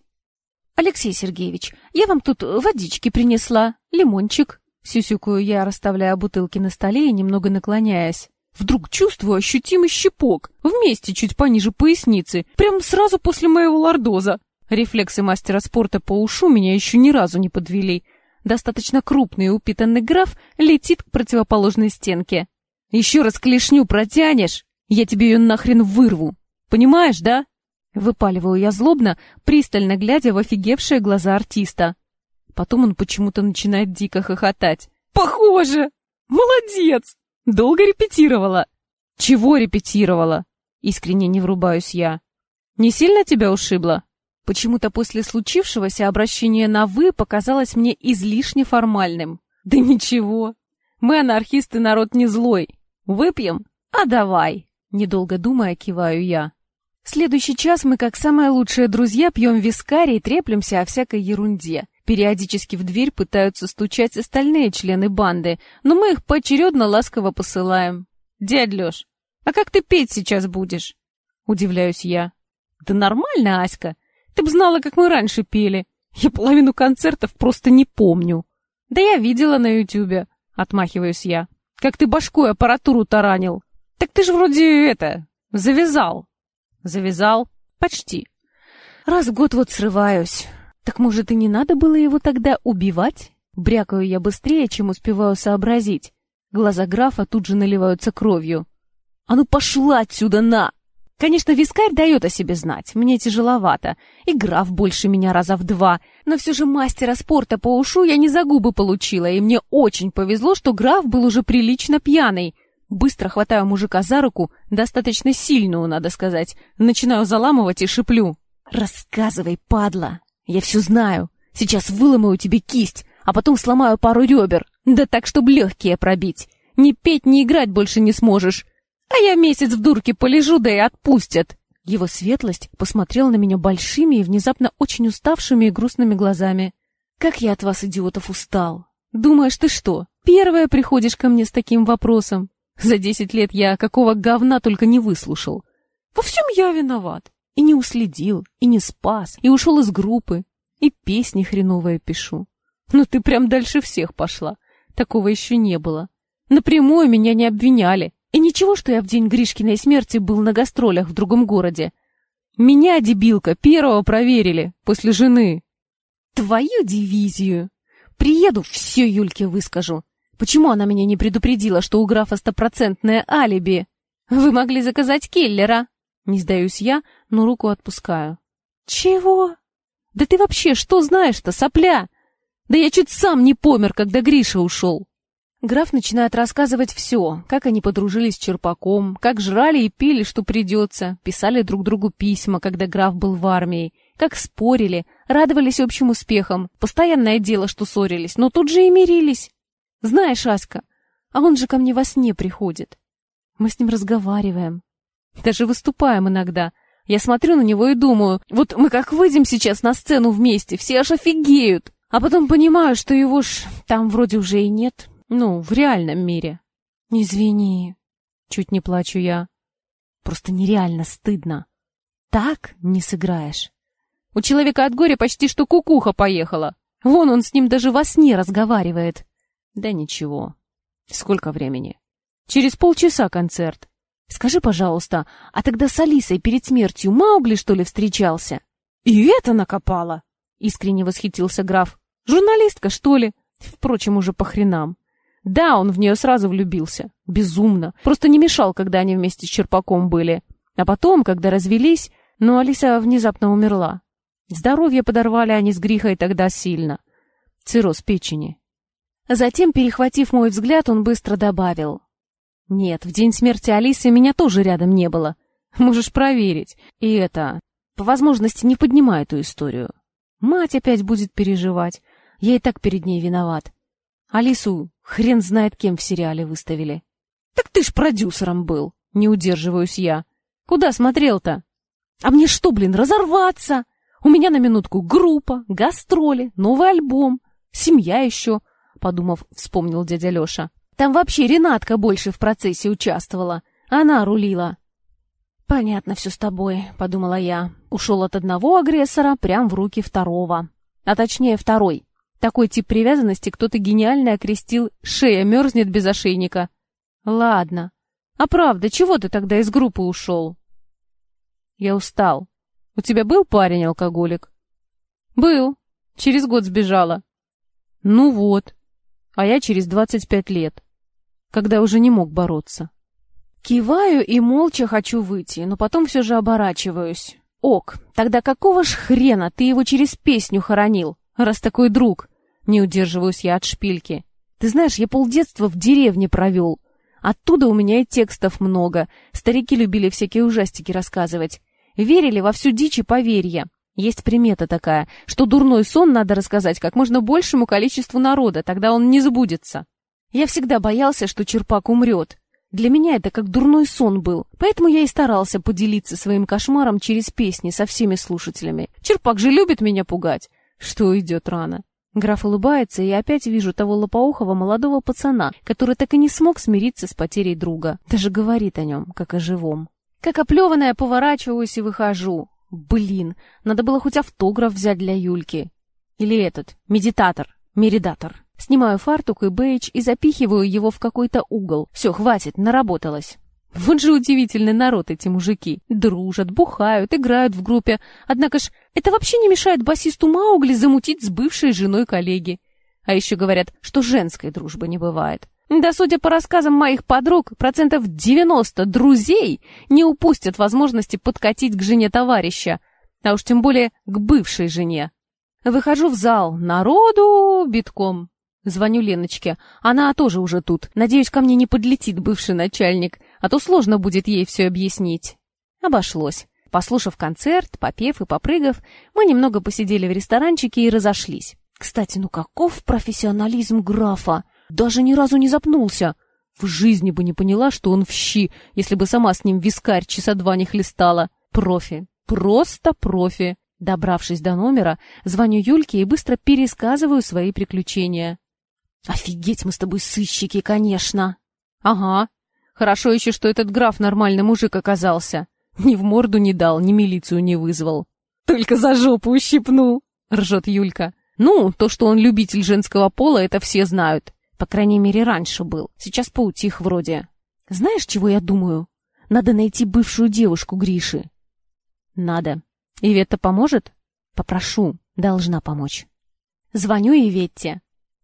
«Алексей Сергеевич, я вам тут водички принесла, лимончик». Сюсюкую я, расставляя бутылки на столе и немного наклоняясь. Вдруг чувствую ощутимый щепок, вместе чуть пониже поясницы, прямо сразу после моего лордоза. Рефлексы мастера спорта по ушу меня еще ни разу не подвели. Достаточно крупный и упитанный граф летит к противоположной стенке. «Еще раз клешню протянешь!» Я тебе ее нахрен вырву. Понимаешь, да? Выпаливаю я злобно, пристально глядя в офигевшие глаза артиста. Потом он почему-то начинает дико хохотать. Похоже! Молодец! Долго репетировала. Чего репетировала? Искренне не врубаюсь я. Не сильно тебя ушибло? Почему-то после случившегося обращение на «вы» показалось мне излишне формальным. Да ничего. Мы, анархисты, народ не злой. Выпьем? А давай. Недолго думая, киваю я. Следующий час мы, как самые лучшие друзья, пьем вискарь и треплемся о всякой ерунде. Периодически в дверь пытаются стучать остальные члены банды, но мы их поочередно ласково посылаем. «Дядь Леш, а как ты петь сейчас будешь?» Удивляюсь я. «Да нормально, Аська. Ты б знала, как мы раньше пели. Я половину концертов просто не помню». «Да я видела на ютюбе», — отмахиваюсь я. «Как ты башкой аппаратуру таранил. «Так ты же вроде это... завязал». «Завязал? Почти. Раз в год вот срываюсь. Так может и не надо было его тогда убивать?» Брякаю я быстрее, чем успеваю сообразить. Глаза графа тут же наливаются кровью. «А ну пошла отсюда, на!» Конечно, вискарь дает о себе знать, мне тяжеловато, и граф больше меня раза в два, но все же мастера спорта по ушу я не за губы получила, и мне очень повезло, что граф был уже прилично пьяный, Быстро хватаю мужика за руку, достаточно сильную, надо сказать. Начинаю заламывать и шиплю. «Рассказывай, падла! Я все знаю. Сейчас выломаю тебе кисть, а потом сломаю пару ребер. Да так, чтобы легкие пробить. Ни петь, ни играть больше не сможешь. А я месяц в дурке полежу, да и отпустят». Его светлость посмотрел на меня большими и внезапно очень уставшими и грустными глазами. «Как я от вас, идиотов, устал! Думаешь, ты что, первая приходишь ко мне с таким вопросом? За десять лет я какого говна только не выслушал. Во всем я виноват. И не уследил, и не спас, и ушел из группы, и песни хреновые пишу. Но ты прям дальше всех пошла. Такого еще не было. Напрямую меня не обвиняли. И ничего, что я в день Гришкиной смерти был на гастролях в другом городе. Меня, дебилка, первого проверили, после жены. Твою дивизию! Приеду, все Юльке выскажу. Почему она меня не предупредила, что у графа стопроцентное алиби? Вы могли заказать киллера. Не сдаюсь я, но руку отпускаю. Чего? Да ты вообще что знаешь-то, сопля? Да я чуть сам не помер, когда Гриша ушел. Граф начинает рассказывать все, как они подружились с Черпаком, как жрали и пили, что придется, писали друг другу письма, когда граф был в армии, как спорили, радовались общим успехам, постоянное дело, что ссорились, но тут же и мирились. Знаешь, Аська, а он же ко мне во сне приходит. Мы с ним разговариваем. Даже выступаем иногда. Я смотрю на него и думаю, вот мы как выйдем сейчас на сцену вместе, все аж офигеют. А потом понимаю, что его ж там вроде уже и нет. Ну, в реальном мире. Извини. Чуть не плачу я. Просто нереально стыдно. Так не сыграешь. У человека от горя почти что кукуха поехала. Вон он с ним даже во сне разговаривает. Да ничего. Сколько времени? Через полчаса концерт. Скажи, пожалуйста, а тогда с Алисой перед смертью Маугли, что ли, встречался? И это накопало! Искренне восхитился граф. Журналистка, что ли? Впрочем, уже по хренам. Да, он в нее сразу влюбился. Безумно. Просто не мешал, когда они вместе с Черпаком были. А потом, когда развелись, ну, Алиса внезапно умерла. Здоровье подорвали они с Грихой тогда сильно. Цирроз печени. Затем, перехватив мой взгляд, он быстро добавил. «Нет, в день смерти Алисы меня тоже рядом не было. Можешь проверить. И это... По возможности не поднимай эту историю. Мать опять будет переживать. Я и так перед ней виноват. Алису хрен знает кем в сериале выставили. Так ты ж продюсером был. Не удерживаюсь я. Куда смотрел-то? А мне что, блин, разорваться? У меня на минутку группа, гастроли, новый альбом, семья еще, подумав, вспомнил дядя Леша. Там вообще Ренатка больше в процессе участвовала. Она рулила. «Понятно все с тобой», — подумала я. Ушел от одного агрессора прям в руки второго. А точнее, второй. Такой тип привязанности кто-то гениально окрестил «шея мерзнет без ошейника». Ладно. А правда, чего ты тогда из группы ушел? Я устал. У тебя был парень-алкоголик? Был. Через год сбежала. Ну вот. А я через двадцать пять лет, когда уже не мог бороться. Киваю и молча хочу выйти, но потом все же оборачиваюсь. Ок, тогда какого ж хрена ты его через песню хоронил? раз такой друг. Не удерживаюсь я от шпильки. Ты знаешь, я полдетства в деревне провел. Оттуда у меня и текстов много. Старики любили всякие ужастики рассказывать. Верили во всю дичь и поверья. Есть примета такая, что дурной сон надо рассказать как можно большему количеству народа, тогда он не сбудется. Я всегда боялся, что Черпак умрет. Для меня это как дурной сон был, поэтому я и старался поделиться своим кошмаром через песни со всеми слушателями. Черпак же любит меня пугать. Что идет рано. Граф улыбается, и опять вижу того лопоухого молодого пацана, который так и не смог смириться с потерей друга. Даже говорит о нем, как о живом. Как оплеванная, поворачиваюсь и выхожу. Блин, надо было хоть автограф взять для Юльки. Или этот, медитатор, меридатор. Снимаю фартук и бейдж и запихиваю его в какой-то угол. Все, хватит, наработалась. Вот же удивительный народ эти мужики. Дружат, бухают, играют в группе. Однако ж, это вообще не мешает басисту Маугли замутить с бывшей женой коллеги. А еще говорят, что женской дружбы не бывает. Да, судя по рассказам моих подруг, процентов 90 друзей не упустят возможности подкатить к жене товарища, а уж тем более к бывшей жене. Выхожу в зал, народу битком. Звоню Леночке. Она тоже уже тут. Надеюсь, ко мне не подлетит бывший начальник, а то сложно будет ей все объяснить. Обошлось. Послушав концерт, попев и попрыгав, мы немного посидели в ресторанчике и разошлись. Кстати, ну каков профессионализм графа? Даже ни разу не запнулся. В жизни бы не поняла, что он в щи, если бы сама с ним вискарь часа два не хлестала. Профи. Просто профи. Добравшись до номера, звоню Юльке и быстро пересказываю свои приключения. «Офигеть, мы с тобой сыщики, конечно!» «Ага. Хорошо еще, что этот граф нормальный мужик оказался. Ни в морду не дал, ни милицию не вызвал. Только за жопу ущипнул!» — ржет Юлька. «Ну, то, что он любитель женского пола, это все знают. По крайней мере, раньше был. Сейчас поутих вроде. Знаешь, чего я думаю? Надо найти бывшую девушку Гриши». «Надо. Иветта поможет?» «Попрошу. Должна помочь». Звоню Иветте.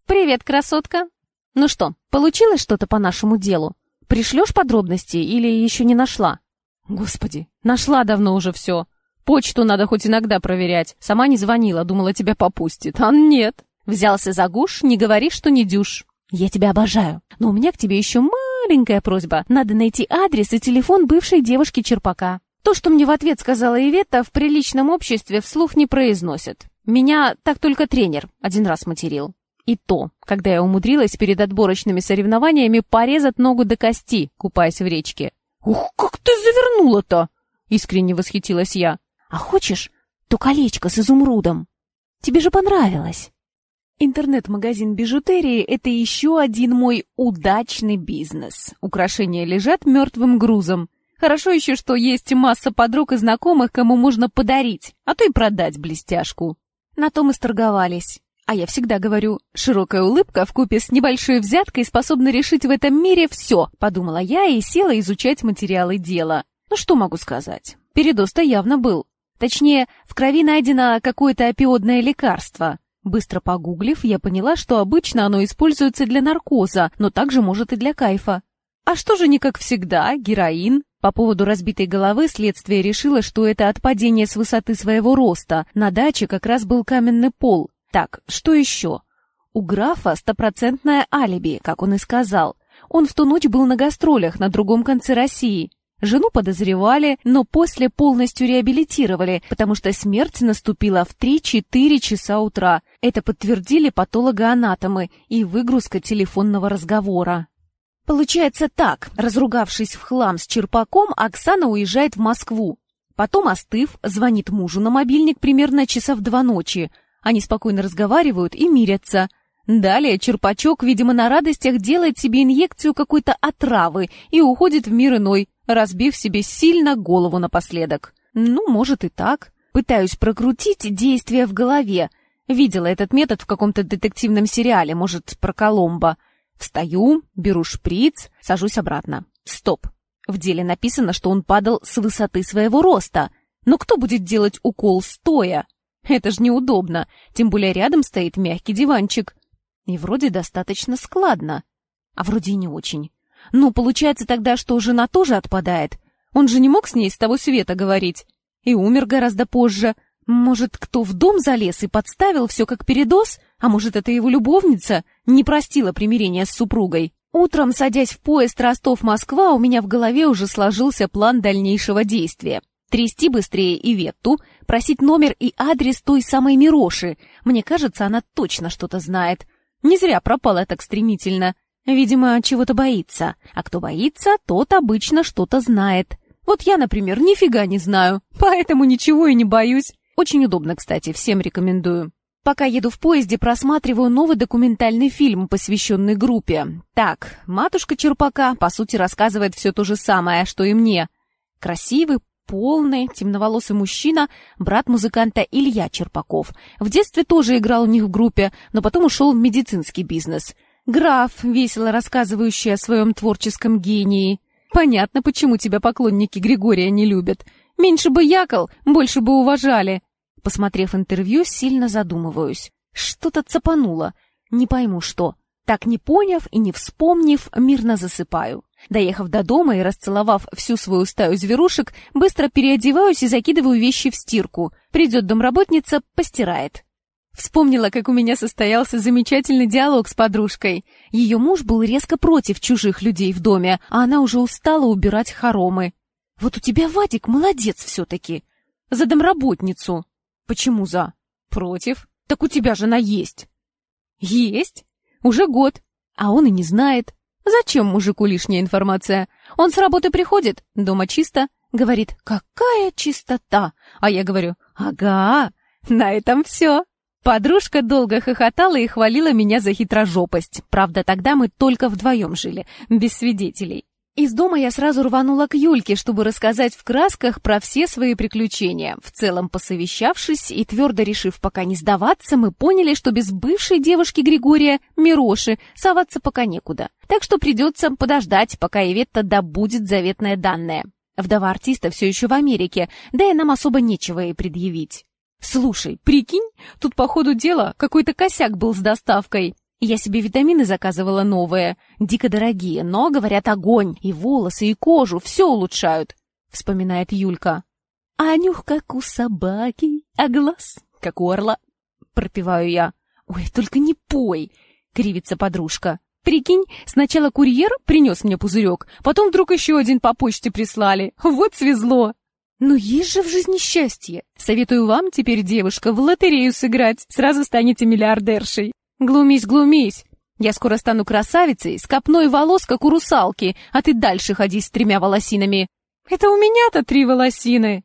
«Привет, красотка! Ну что, получилось что-то по нашему делу? Пришлешь подробности или еще не нашла?» «Господи, нашла давно уже все. Почту надо хоть иногда проверять. Сама не звонила, думала, тебя попустит. А нет. Взялся за гуш, не говори, что не дюш. Я тебя обожаю. Но у меня к тебе еще маленькая просьба. Надо найти адрес и телефон бывшей девушки Черпака. То, что мне в ответ сказала Ивета, в приличном обществе вслух не произносят. Меня так только тренер один раз материл. И то, когда я умудрилась перед отборочными соревнованиями порезать ногу до кости, купаясь в речке. «Ух, как ты завернула-то!» — искренне восхитилась я. «А хочешь, то колечко с изумрудом? Тебе же понравилось!» Интернет-магазин бижутерии — это еще один мой удачный бизнес. Украшения лежат мертвым грузом. Хорошо еще, что есть масса подруг и знакомых, кому можно подарить, а то и продать блестяшку. На том и сторговались. А я всегда говорю, широкая улыбка в купе с небольшой взяткой способна решить в этом мире все, подумала я и села изучать материалы дела. Ну что могу сказать? Передоз-то явно был. Точнее, в крови найдено какое-то опиодное лекарство. Быстро погуглив, я поняла, что обычно оно используется для наркоза, но также может и для кайфа. А что же не как всегда, героин? По поводу разбитой головы следствие решило, что это от падения с высоты своего роста. На даче как раз был каменный пол. Так, что еще? У графа стопроцентное алиби, как он и сказал. Он в ту ночь был на гастролях на другом конце России. Жену подозревали, но после полностью реабилитировали, потому что смерть наступила в 3-4 часа утра. Это подтвердили патологоанатомы и выгрузка телефонного разговора. Получается так, разругавшись в хлам с Черпаком, Оксана уезжает в Москву. Потом, остыв, звонит мужу на мобильник примерно часа в два ночи. Они спокойно разговаривают и мирятся. Далее Черпачок, видимо, на радостях делает себе инъекцию какой-то отравы и уходит в мир иной, разбив себе сильно голову напоследок. Ну, может и так. Пытаюсь прокрутить действия в голове. Видела этот метод в каком-то детективном сериале, может, про Коломбо. Встаю, беру шприц, сажусь обратно. Стоп. В деле написано, что он падал с высоты своего роста. Но кто будет делать укол стоя? Это ж неудобно, тем более рядом стоит мягкий диванчик. И вроде достаточно складно. А вроде и не очень. Ну, получается тогда, что жена тоже отпадает. Он же не мог с ней с того света говорить. И умер гораздо позже. Может, кто в дом залез и подставил все как передоз? А может, это его любовница не простила примирения с супругой? Утром, садясь в поезд Ростов-Москва, у меня в голове уже сложился план дальнейшего действия. Трясти быстрее Иветту, просить номер и адрес той самой Мироши. Мне кажется, она точно что-то знает. Не зря пропала так стремительно. Видимо, чего-то боится. А кто боится, тот обычно что-то знает. Вот я, например, нифига не знаю, поэтому ничего и не боюсь. Очень удобно, кстати, всем рекомендую. Пока еду в поезде, просматриваю новый документальный фильм, посвященный группе. Так, матушка Черпака, по сути, рассказывает все то же самое, что и мне. Красивый, полный, темноволосый мужчина, брат музыканта Илья Черпаков. В детстве тоже играл у них в группе, но потом ушел в медицинский бизнес. Граф, весело рассказывающий о своем творческом гении. Понятно, почему тебя поклонники Григория не любят. Меньше бы якол, больше бы уважали. Посмотрев интервью, сильно задумываюсь. Что-то цапануло. Не пойму, что. Так не поняв и не вспомнив, мирно засыпаю. Доехав до дома и расцеловав всю свою стаю зверушек, быстро переодеваюсь и закидываю вещи в стирку. Придет домработница, постирает. Вспомнила, как у меня состоялся замечательный диалог с подружкой. Ее муж был резко против чужих людей в доме, а она уже устала убирать хоромы. Вот у тебя, Вадик, молодец все-таки. За домработницу. Почему за? Против. Так у тебя жена есть. Есть. Уже год. А он и не знает. Зачем мужику лишняя информация? Он с работы приходит, дома чисто, говорит, какая чистота. А я говорю, ага, на этом все. Подружка долго хохотала и хвалила меня за хитрожопость. Правда, тогда мы только вдвоем жили, без свидетелей. Из дома я сразу рванула к Юльке, чтобы рассказать в красках про все свои приключения. В целом, посовещавшись и твердо решив пока не сдаваться, мы поняли, что без бывшей девушки Григория, Мироши, соваться пока некуда. Так что придется подождать, пока Иветта добудет заветное данное. Вдова артиста все еще в Америке, да и нам особо нечего ей предъявить. «Слушай, прикинь, тут по ходу дела какой-то косяк был с доставкой. Я себе витамины заказывала новые, дико дорогие, но, говорят, огонь, и волосы, и кожу, все улучшают, — вспоминает Юлька. А нюх, как у собаки, а глаз, как у орла, — пропеваю я. Ой, только не пой, — кривится подружка. Прикинь, сначала курьер принес мне пузырек, потом вдруг еще один по почте прислали. Вот свезло. Ну есть же в жизни счастье. Советую вам теперь, девушка, в лотерею сыграть. Сразу станете миллиардершей. Глумись, глумись. Я скоро стану красавицей, с копной волос, как у русалки, а ты дальше ходи с тремя волосинами. Это у меня-то три волосины.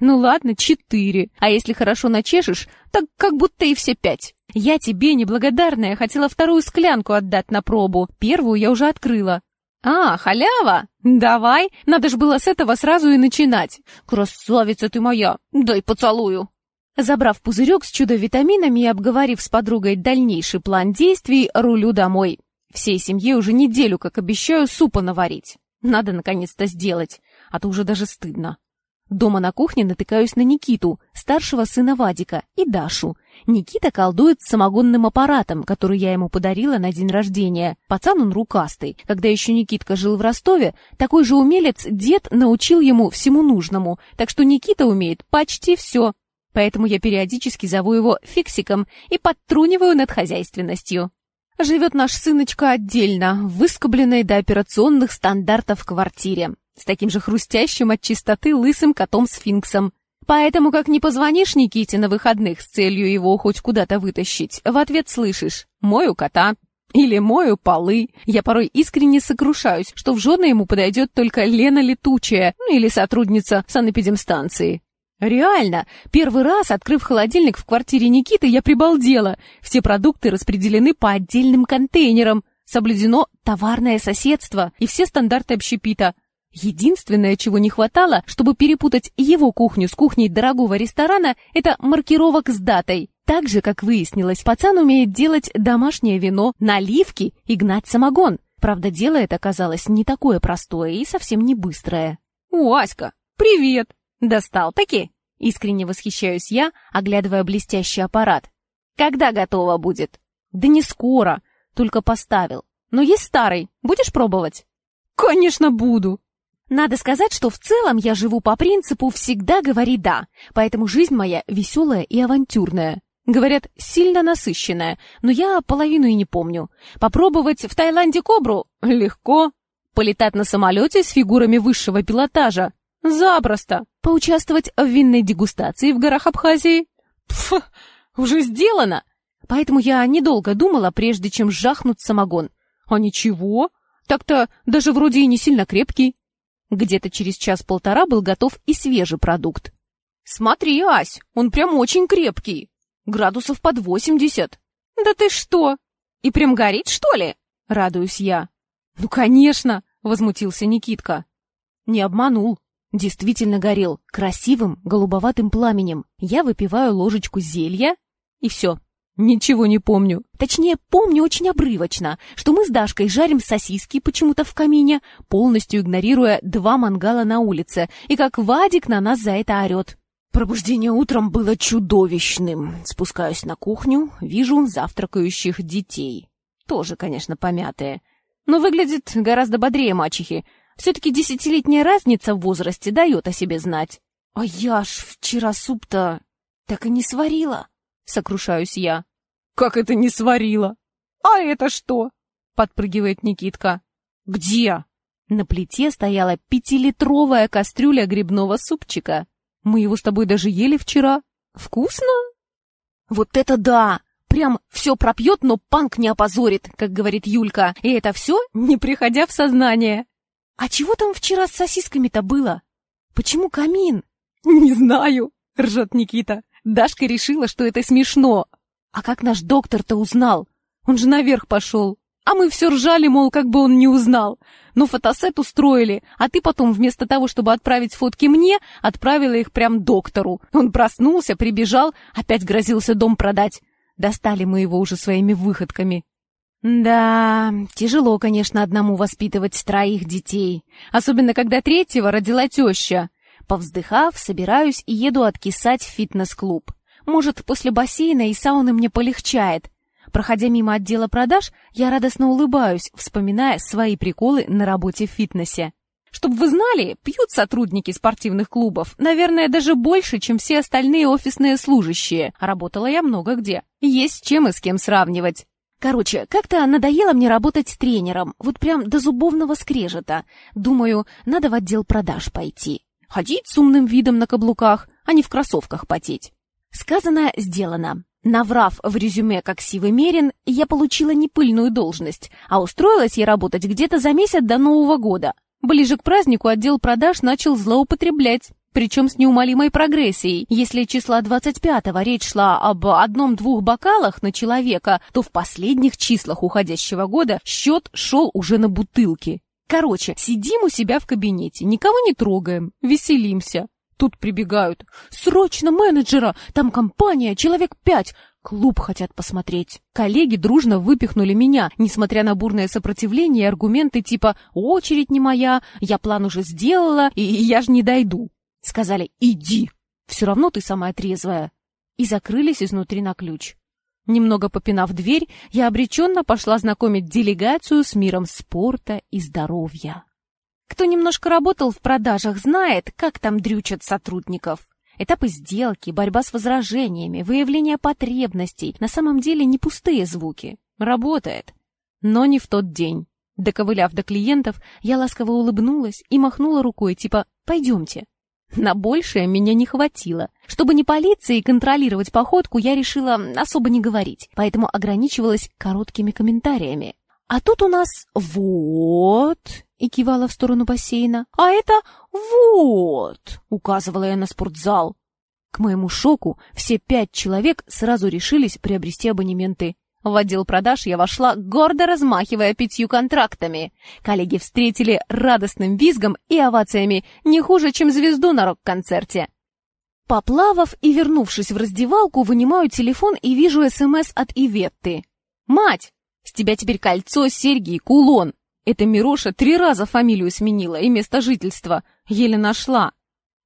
Ну ладно, четыре. А если хорошо начешешь, так как будто и все пять. Я тебе, неблагодарная, хотела вторую склянку отдать на пробу. Первую я уже открыла. «А, халява? Давай, надо ж было с этого сразу и начинать. Красавица ты моя, дай поцелую». Забрав пузырек с чудо-витаминами и обговорив с подругой дальнейший план действий, рулю домой. Всей семье уже неделю, как обещаю, супа наварить. Надо наконец-то сделать, а то уже даже стыдно. Дома на кухне натыкаюсь на Никиту, старшего сына Вадика, и Дашу. Никита колдует с самогонным аппаратом, который я ему подарила на день рождения. Пацан он рукастый. Когда еще Никитка жил в Ростове, такой же умелец дед научил ему всему нужному, так что Никита умеет почти все. Поэтому я периодически зову его Фиксиком и подтруниваю над хозяйственностью. Живет наш сыночка отдельно, выскобленной до операционных стандартов квартире, с таким же хрустящим от чистоты лысым котом-сфинксом. Поэтому, как не позвонишь Никите на выходных с целью его хоть куда-то вытащить, в ответ слышишь «мою кота» или «мою полы». Я порой искренне сокрушаюсь, что в жены ему подойдет только Лена Летучая, ну или сотрудница санэпидемстанции. Реально, первый раз, открыв холодильник в квартире Никиты, я прибалдела. Все продукты распределены по отдельным контейнерам. Соблюдено товарное соседство и все стандарты общепита. Единственное, чего не хватало, чтобы перепутать его кухню с кухней дорогого ресторана, это маркировок с датой. Так же, как выяснилось, пацан умеет делать домашнее вино, наливки и гнать самогон. Правда, дело это оказалось не такое простое и совсем не быстрое. «О, Аська, привет!» «Достал таки?» — искренне восхищаюсь я, оглядывая блестящий аппарат. «Когда готово будет?» «Да не скоро, только поставил. Но есть старый, будешь пробовать?» «Конечно буду!» Надо сказать, что в целом я живу по принципу «всегда говори «да», поэтому жизнь моя веселая и авантюрная. Говорят, сильно насыщенная, но я половину и не помню. Попробовать в Таиланде кобру? Легко. Полетать на самолете с фигурами высшего пилотажа? Запросто. Поучаствовать в винной дегустации в горах Абхазии? Пф, уже сделано. Поэтому я недолго думала, прежде чем жахнуть самогон. А ничего, так-то даже вроде и не сильно крепкий. Где-то через час-полтора был готов и свежий продукт. Смотри, Ась, он прям очень крепкий. Градусов под восемьдесят. Да ты что? И прям горит, что ли? Радуюсь я. Ну, конечно, возмутился Никитка. Не обманул. Действительно горел красивым голубоватым пламенем. Я выпиваю ложечку зелья, и все. Ничего не помню. Точнее, помню очень обрывочно, что мы с Дашкой жарим сосиски почему-то в камине, полностью игнорируя два мангала на улице, и как Вадик на нас за это орет. Пробуждение утром было чудовищным. Спускаюсь на кухню, вижу завтракающих детей. Тоже, конечно, помятые. Но выглядит гораздо бодрее мачехи, все-таки десятилетняя разница в возрасте дает о себе знать. А я ж вчера суп-то так и не сварила, сокрушаюсь я. Как это не сварила? А это что? Подпрыгивает Никитка. Где? На плите стояла пятилитровая кастрюля грибного супчика. Мы его с тобой даже ели вчера. Вкусно? Вот это да! Прям все пропьет, но панк не опозорит, как говорит Юлька. И это все, не приходя в сознание. «А чего там вчера с сосисками-то было? Почему камин?» *laughs* «Не знаю», — ржет Никита. Дашка решила, что это смешно. «А как наш доктор-то узнал? Он же наверх пошел. А мы все ржали, мол, как бы он не узнал. Но фотосет устроили, а ты потом вместо того, чтобы отправить фотки мне, отправила их прям доктору. Он проснулся, прибежал, опять грозился дом продать. Достали мы его уже своими выходками. Да, тяжело, конечно, одному воспитывать троих детей, особенно когда третьего родила теща. Повздыхав, собираюсь и еду откисать в фитнес-клуб. Может, после бассейна и сауны мне полегчает. Проходя мимо отдела продаж, я радостно улыбаюсь, вспоминая свои приколы на работе в фитнесе. Чтобы вы знали, пьют сотрудники спортивных клубов, наверное, даже больше, чем все остальные офисные служащие. Работала я много где. Есть чем и с кем сравнивать. Короче, как-то надоело мне работать с тренером, вот прям до зубовного скрежета. Думаю, надо в отдел продаж пойти. Ходить с умным видом на каблуках, а не в кроссовках потеть. Сказано, сделано. Наврав в резюме как сивый мерин, я получила не пыльную должность, а устроилась я работать где-то за месяц до Нового года. Ближе к празднику отдел продаж начал злоупотреблять причем с неумолимой прогрессией. Если числа 25-го речь шла об одном-двух бокалах на человека, то в последних числах уходящего года счет шел уже на бутылки. Короче, сидим у себя в кабинете, никого не трогаем, веселимся. Тут прибегают. Срочно менеджера! Там компания, человек пять. Клуб хотят посмотреть. Коллеги дружно выпихнули меня, несмотря на бурное сопротивление и аргументы типа «очередь не моя», «я план уже сделала» и «я ж не дойду». Сказали «иди, все равно ты самая трезвая». И закрылись изнутри на ключ. Немного попинав дверь, я обреченно пошла знакомить делегацию с миром спорта и здоровья. Кто немножко работал в продажах, знает, как там дрючат сотрудников. Этапы сделки, борьба с возражениями, выявление потребностей — на самом деле не пустые звуки. Работает. Но не в тот день. Доковыляв до клиентов, я ласково улыбнулась и махнула рукой, типа «пойдемте». На большее меня не хватило. Чтобы не палиться и контролировать походку, я решила особо не говорить, поэтому ограничивалась короткими комментариями. А тут у нас вот, и кивала в сторону бассейна. А это вот, указывала я на спортзал. К моему шоку все пять человек сразу решились приобрести абонементы. В отдел продаж я вошла, гордо размахивая пятью контрактами. Коллеги встретили радостным визгом и овациями не хуже, чем звезду на рок-концерте. Поплавав и вернувшись в раздевалку, вынимаю телефон и вижу СМС от Иветты. «Мать, с тебя теперь кольцо, серьги и кулон. Эта Мироша три раза фамилию сменила и место жительства. Еле нашла.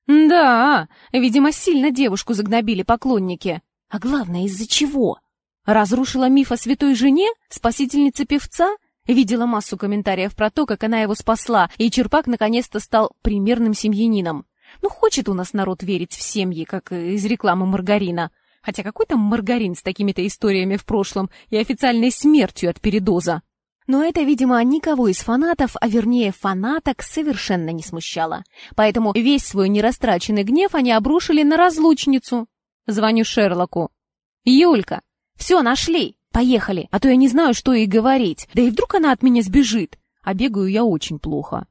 Да, видимо, сильно девушку загнобили поклонники. А главное, из-за чего? Разрушила миф о святой жене, спасительнице певца? Видела массу комментариев про то, как она его спасла, и Черпак наконец-то стал примерным семьянином. Ну, хочет у нас народ верить в семьи, как из рекламы маргарина. Хотя какой там маргарин с такими-то историями в прошлом и официальной смертью от передоза? Но это, видимо, никого из фанатов, а вернее фанаток, совершенно не смущало. Поэтому весь свой нерастраченный гнев они обрушили на разлучницу. Звоню Шерлоку. «Юлька, все, нашли! Поехали, а то я не знаю, что ей говорить. Да и вдруг она от меня сбежит. А бегаю я очень плохо».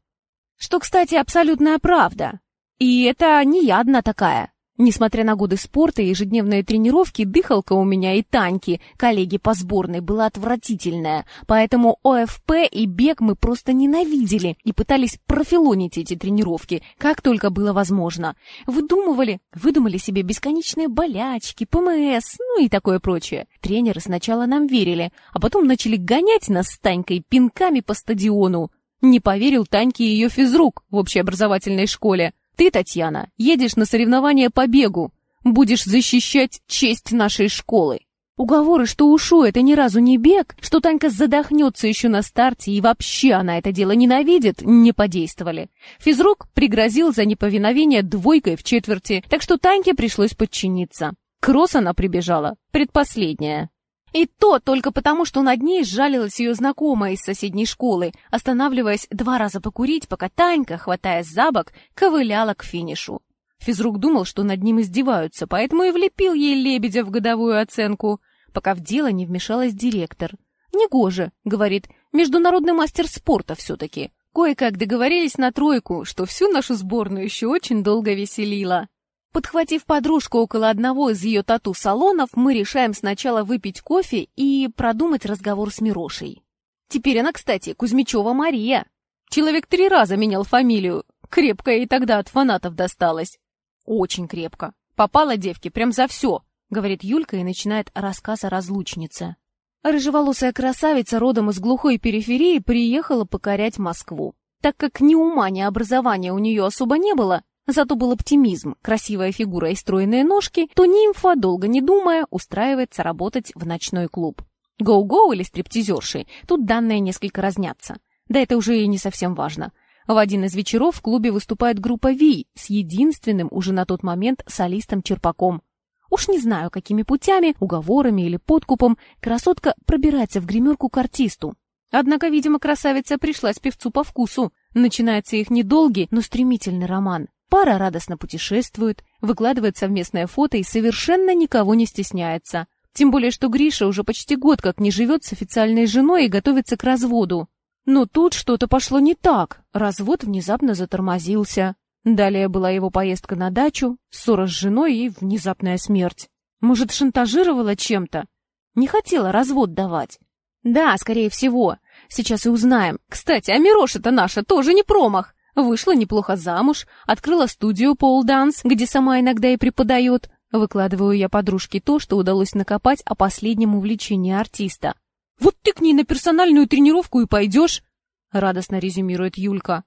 Что, кстати, абсолютная правда. И это не я одна такая. Несмотря на годы спорта и ежедневные тренировки, дыхалка у меня и Таньки, коллеги по сборной, была отвратительная, поэтому ОФП и бег мы просто ненавидели и пытались профилонить эти тренировки, как только было возможно. Выдумывали, выдумали себе бесконечные болячки, ПМС, ну и такое прочее. Тренеры сначала нам верили, а потом начали гонять нас с Танькой пинками по стадиону. Не поверил Таньке ее физрук в общеобразовательной школе. Ты, Татьяна, едешь на соревнования по бегу, будешь защищать честь нашей школы. Уговоры, что ушу это ни разу не бег, что Танька задохнется еще на старте и вообще она это дело ненавидит, не подействовали. Физрук пригрозил за неповиновение двойкой в четверти, так что Таньке пришлось подчиниться. Кросс она прибежала, предпоследняя. И то только потому, что над ней сжалилась ее знакомая из соседней школы, останавливаясь два раза покурить, пока Танька, хватаясь за бок, ковыляла к финишу. Физрук думал, что над ним издеваются, поэтому и влепил ей лебедя в годовую оценку, пока в дело не вмешалась директор. «Негоже», — говорит, — «международный мастер спорта все-таки». Кое-как договорились на тройку, что всю нашу сборную еще очень долго веселило. Подхватив подружку около одного из ее тату-салонов, мы решаем сначала выпить кофе и продумать разговор с Мирошей. Теперь она, кстати, Кузьмичева Мария. Человек три раза менял фамилию. Крепко ей тогда от фанатов досталось. Очень крепко. Попала девке прям за все, говорит Юлька и начинает рассказ о разлучнице. Рыжеволосая красавица родом из глухой периферии приехала покорять Москву. Так как ни ума, ни образования у нее особо не было, Зато был оптимизм, красивая фигура и стройные ножки, то нимфа, долго не думая, устраивается работать в ночной клуб. Гоу-гоу или стриптизерши, тут данные несколько разнятся. Да это уже и не совсем важно. В один из вечеров в клубе выступает группа Ви с единственным уже на тот момент солистом Черпаком. Уж не знаю, какими путями, уговорами или подкупом, красотка пробирается в гримерку к артисту. Однако, видимо, красавица пришлась певцу по вкусу. Начинается их недолгий, но стремительный роман. Пара радостно путешествует, выкладывает совместное фото и совершенно никого не стесняется. Тем более, что Гриша уже почти год как не живет с официальной женой и готовится к разводу. Но тут что-то пошло не так. Развод внезапно затормозился. Далее была его поездка на дачу, ссора с женой и внезапная смерть. Может, шантажировала чем-то? Не хотела развод давать. Да, скорее всего. Сейчас и узнаем. Кстати, а Мироша-то наша тоже не промах. Вышла неплохо замуж, открыла студию пол-данс, где сама иногда и преподает. Выкладываю я подружке то, что удалось накопать о последнем увлечении артиста. «Вот ты к ней на персональную тренировку и пойдешь!» — радостно резюмирует Юлька.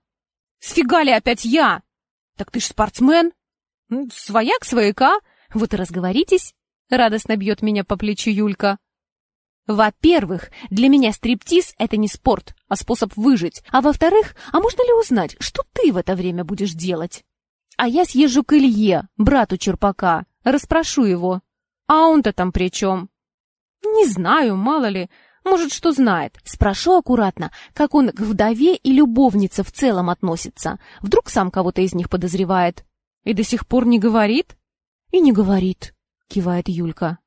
«Сфига ли опять я?» «Так ты ж спортсмен!» «Свояк свояка! Вот и разговоритесь!» — радостно бьет меня по плечу Юлька. Во-первых, для меня стриптиз — это не спорт, а способ выжить. А во-вторых, а можно ли узнать, что ты в это время будешь делать? А я съезжу к Илье, брату Черпака, расспрошу его. А он-то там при чем? Не знаю, мало ли, может, что знает. Спрошу аккуратно, как он к вдове и любовнице в целом относится. Вдруг сам кого-то из них подозревает. И до сих пор не говорит? И не говорит, кивает Юлька.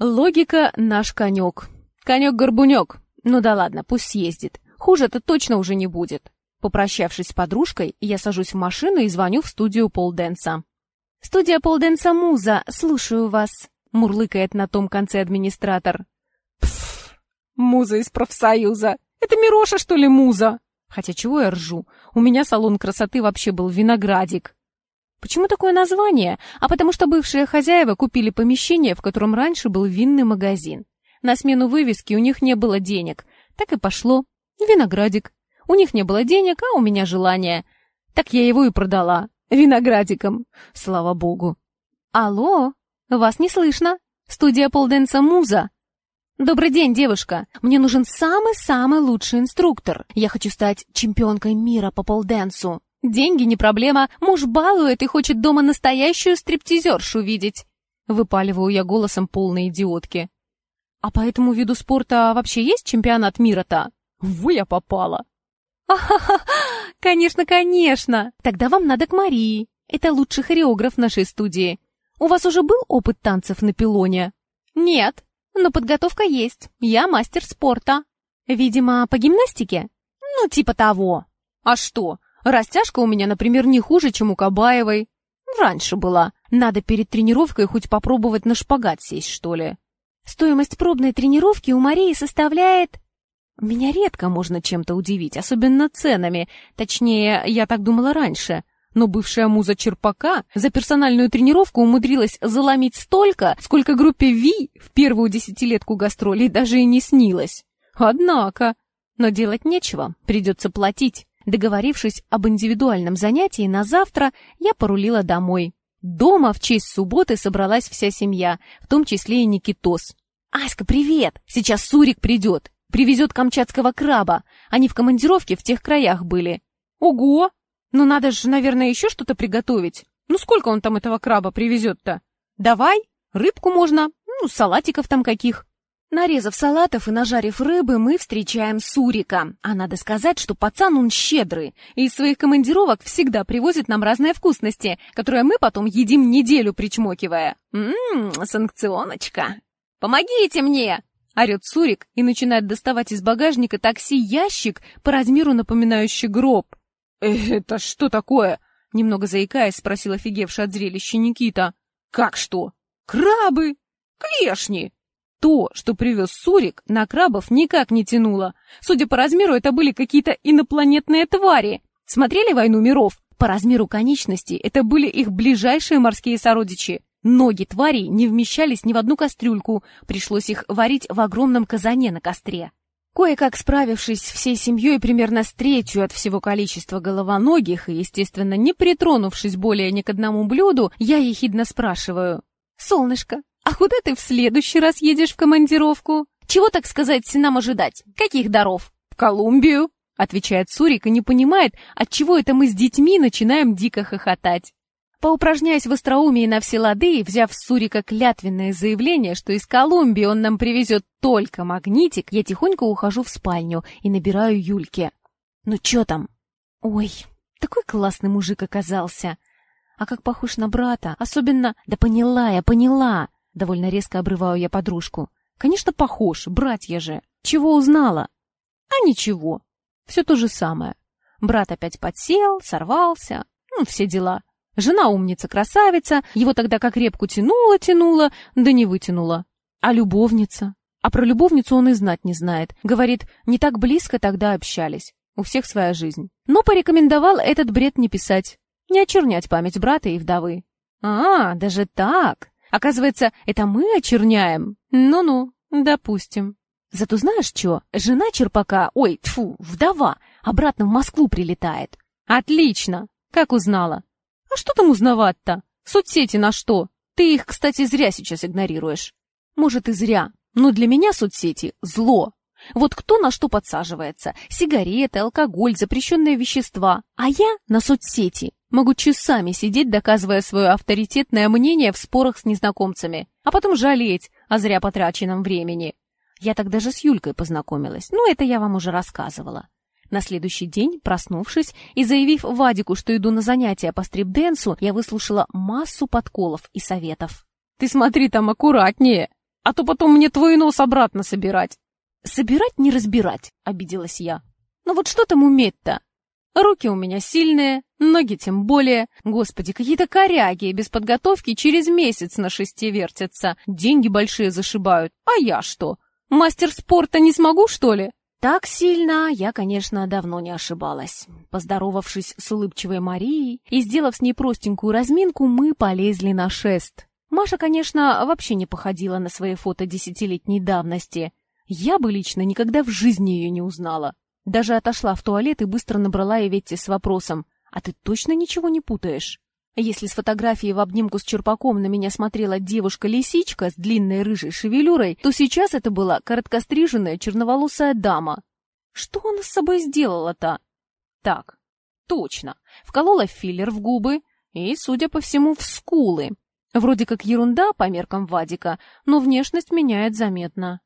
Логика — наш конек. Конек-горбунек. Ну да ладно, пусть съездит. Хуже-то точно уже не будет. Попрощавшись с подружкой, я сажусь в машину и звоню в студию полденса. «Студия полденса Муза, слушаю вас», — мурлыкает на том конце администратор. «Пф, муза из профсоюза. Это Мироша, что ли, муза?» Хотя чего я ржу? У меня салон красоты вообще был виноградик. Почему такое название? А потому что бывшие хозяева купили помещение, в котором раньше был винный магазин. На смену вывески у них не было денег. Так и пошло. Виноградик. У них не было денег, а у меня желание. Так я его и продала. Виноградиком. Слава богу. Алло, вас не слышно. Студия полденса Муза. Добрый день, девушка. Мне нужен самый-самый лучший инструктор. Я хочу стать чемпионкой мира по полденсу. Деньги не проблема, муж балует и хочет дома настоящую стриптизершу видеть. Выпаливаю я голосом полной идиотки. А по этому виду спорта вообще есть чемпионат мира-то? Во я попала. Ахаха, конечно, конечно. Тогда вам надо к Марии. Это лучший хореограф нашей студии. У вас уже был опыт танцев на пилоне? Нет, но подготовка есть. Я мастер спорта. Видимо, по гимнастике? Ну, типа того. А что? Растяжка у меня, например, не хуже, чем у Кабаевой. Раньше была. Надо перед тренировкой хоть попробовать на шпагат сесть, что ли. Стоимость пробной тренировки у Марии составляет... Меня редко можно чем-то удивить, особенно ценами. Точнее, я так думала раньше. Но бывшая муза Черпака за персональную тренировку умудрилась заломить столько, сколько группе Ви в первую десятилетку гастролей даже и не снилось. Однако... Но делать нечего, придется платить. Договорившись об индивидуальном занятии на завтра, я порулила домой. Дома в честь субботы собралась вся семья, в том числе и Никитос. «Аська, привет! Сейчас Сурик придет. Привезет камчатского краба. Они в командировке в тех краях были». «Ого! Ну надо же, наверное, еще что-то приготовить. Ну сколько он там этого краба привезет-то? Давай, рыбку можно, ну, салатиков там каких». Нарезав салатов и нажарив рыбы, мы встречаем Сурика. А надо сказать, что пацан он щедрый. И из своих командировок всегда привозит нам разные вкусности, которые мы потом едим неделю причмокивая. Ммм, санкционочка. «Помогите мне!» — орет Сурик и начинает доставать из багажника такси ящик по размеру напоминающий гроб. «Это что такое?» — немного заикаясь, спросил офигевший от зрелища Никита. «Как что? Крабы! Клешни!» То, что привез Сурик, на крабов никак не тянуло. Судя по размеру, это были какие-то инопланетные твари. Смотрели «Войну миров»? По размеру конечностей это были их ближайшие морские сородичи. Ноги тварей не вмещались ни в одну кастрюльку, пришлось их варить в огромном казане на костре. Кое-как справившись всей семьей примерно с третью от всего количества головоногих и, естественно, не притронувшись более ни к одному блюду, я ехидно спрашиваю. «Солнышко, а куда ты в следующий раз едешь в командировку? Чего, так сказать, нам ожидать? Каких даров? В Колумбию, отвечает Сурик и не понимает, от чего это мы с детьми начинаем дико хохотать. Поупражняясь в остроумии на все лады и взяв с Сурика клятвенное заявление, что из Колумбии он нам привезет только магнитик, я тихонько ухожу в спальню и набираю Юльке. «Ну чё там?» «Ой, такой классный мужик оказался!» А как похож на брата, особенно... Да поняла я, поняла. Довольно резко обрываю я подружку. Конечно, похож, братья же. Чего узнала? А ничего. Все то же самое. Брат опять подсел, сорвался. Ну, все дела. Жена умница-красавица, его тогда как репку тянула-тянула, да не вытянула. А любовница? А про любовницу он и знать не знает. Говорит, не так близко тогда общались. У всех своя жизнь. Но порекомендовал этот бред не писать. Не очернять память брата и вдовы. А, даже так. Оказывается, это мы очерняем? Ну-ну, допустим. Зато знаешь что? Жена Черпака, ой, тфу, вдова, обратно в Москву прилетает. Отлично. Как узнала? А что там узнавать-то? Соцсети на что? Ты их, кстати, зря сейчас игнорируешь. Может, и зря. Но для меня соцсети — зло. Вот кто на что подсаживается? Сигареты, алкоголь, запрещенные вещества. А я на соцсети. Могу часами сидеть, доказывая свое авторитетное мнение в спорах с незнакомцами, а потом жалеть о зря потраченном времени. Я так даже с Юлькой познакомилась, ну это я вам уже рассказывала. На следующий день, проснувшись и заявив Вадику, что иду на занятия по стрип-денсу, я выслушала массу подколов и советов. «Ты смотри там аккуратнее, а то потом мне твой нос обратно собирать». «Собирать не разбирать», — обиделась я. «Ну вот что там уметь-то? Руки у меня сильные, ноги тем более. Господи, какие-то коряги без подготовки через месяц на шесте вертятся. Деньги большие зашибают. А я что? Мастер спорта не смогу, что ли?» Так сильно я, конечно, давно не ошибалась. Поздоровавшись с улыбчивой Марией и сделав с ней простенькую разминку, мы полезли на шест. Маша, конечно, вообще не походила на свои фото десятилетней давности. Я бы лично никогда в жизни ее не узнала. Даже отошла в туалет и быстро набрала Иветте с вопросом «А ты точно ничего не путаешь?» Если с фотографией в обнимку с черпаком на меня смотрела девушка-лисичка с длинной рыжей шевелюрой, то сейчас это была короткостриженная черноволосая дама. Что она с собой сделала-то? Так, точно, вколола филлер в губы и, судя по всему, в скулы. Вроде как ерунда по меркам Вадика, но внешность меняет заметно.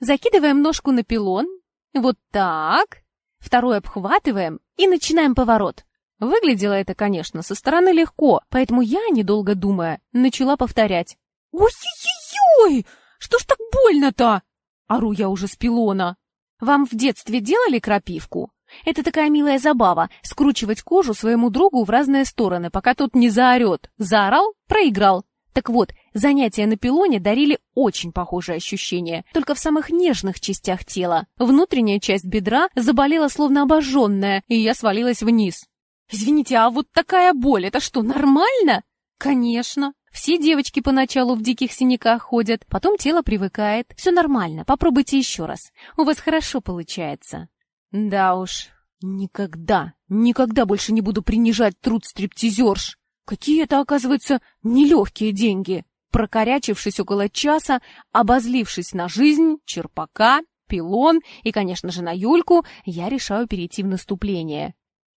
Закидываем ножку на пилон. Вот так. Второй обхватываем и начинаем поворот. Выглядело это, конечно, со стороны легко, поэтому я, недолго думая, начала повторять. «Ой-ой-ой! Что ж так больно-то?» Ору я уже с пилона. «Вам в детстве делали крапивку? Это такая милая забава — скручивать кожу своему другу в разные стороны, пока тот не заорет. Заорал — проиграл. Так вот, занятия на пилоне дарили очень похожие ощущения, только в самых нежных частях тела. Внутренняя часть бедра заболела словно обожженная, и я свалилась вниз. Извините, а вот такая боль, это что, нормально? Конечно. Все девочки поначалу в диких синяках ходят, потом тело привыкает. Все нормально, попробуйте еще раз. У вас хорошо получается. Да уж, никогда, никогда больше не буду принижать труд стриптизерш. Какие это, оказывается, нелегкие деньги. Прокорячившись около часа, обозлившись на жизнь, черпака, пилон и, конечно же, на Юльку, я решаю перейти в наступление.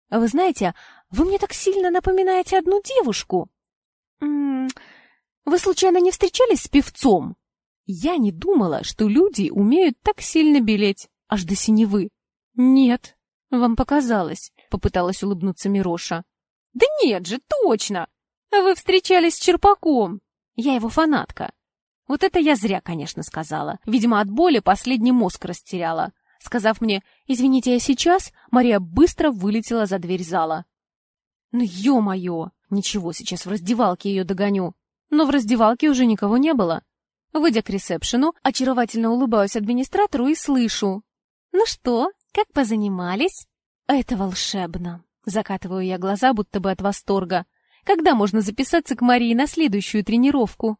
Вы знаете, вы мне так сильно напоминаете одну девушку. М -м вы случайно не встречались с певцом? Я не думала, что люди умеют так сильно белеть, аж до синевы. Нет, вам показалось, попыталась улыбнуться Мироша. Да нет же, точно. Вы встречались с Черпаком. Я его фанатка. Вот это я зря, конечно, сказала. Видимо, от боли последний мозг растеряла. Сказав мне «Извините, я сейчас», Мария быстро вылетела за дверь зала. Ну, ё-моё! Ничего, сейчас в раздевалке ее догоню. Но в раздевалке уже никого не было. Выйдя к ресепшену, очаровательно улыбаюсь администратору и слышу. «Ну что, как позанимались?» «Это волшебно!» Закатываю я глаза, будто бы от восторга. «Когда можно записаться к Марии на следующую тренировку?»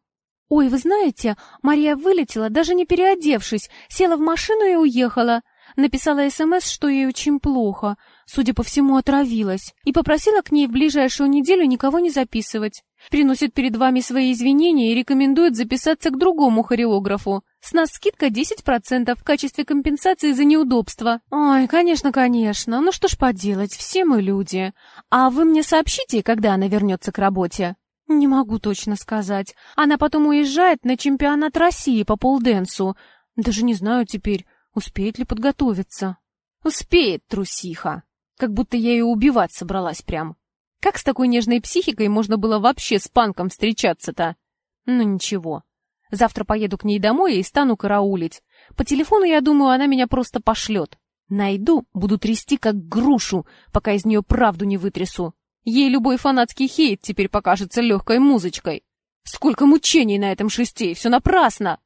«Ой, вы знаете, Мария вылетела, даже не переодевшись, села в машину и уехала. Написала СМС, что ей очень плохо, судя по всему, отравилась, и попросила к ней в ближайшую неделю никого не записывать. Приносит перед вами свои извинения и рекомендует записаться к другому хореографу. С нас скидка 10% в качестве компенсации за неудобства. Ой, конечно, конечно. Ну что ж поделать, все мы люди. А вы мне сообщите, когда она вернется к работе? Не могу точно сказать. Она потом уезжает на чемпионат России по полденсу. Даже не знаю теперь, Успеет ли подготовиться? Успеет, трусиха. Как будто я ее убивать собралась прям. Как с такой нежной психикой можно было вообще с панком встречаться-то? Ну ничего. Завтра поеду к ней домой и стану караулить. По телефону, я думаю, она меня просто пошлет. Найду, буду трясти как грушу, пока из нее правду не вытрясу. Ей любой фанатский хейт теперь покажется легкой музычкой. Сколько мучений на этом шесте, и все напрасно!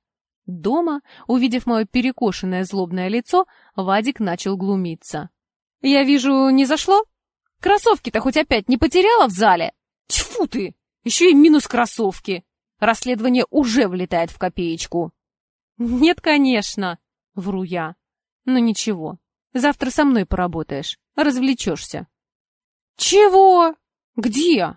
Дома, увидев мое перекошенное злобное лицо, Вадик начал глумиться. «Я вижу, не зашло? Кроссовки-то хоть опять не потеряла в зале? Тьфу ты! Еще и минус кроссовки! Расследование уже влетает в копеечку!» «Нет, конечно!» — вру я. «Ну ничего, завтра со мной поработаешь, развлечешься». «Чего? Где?»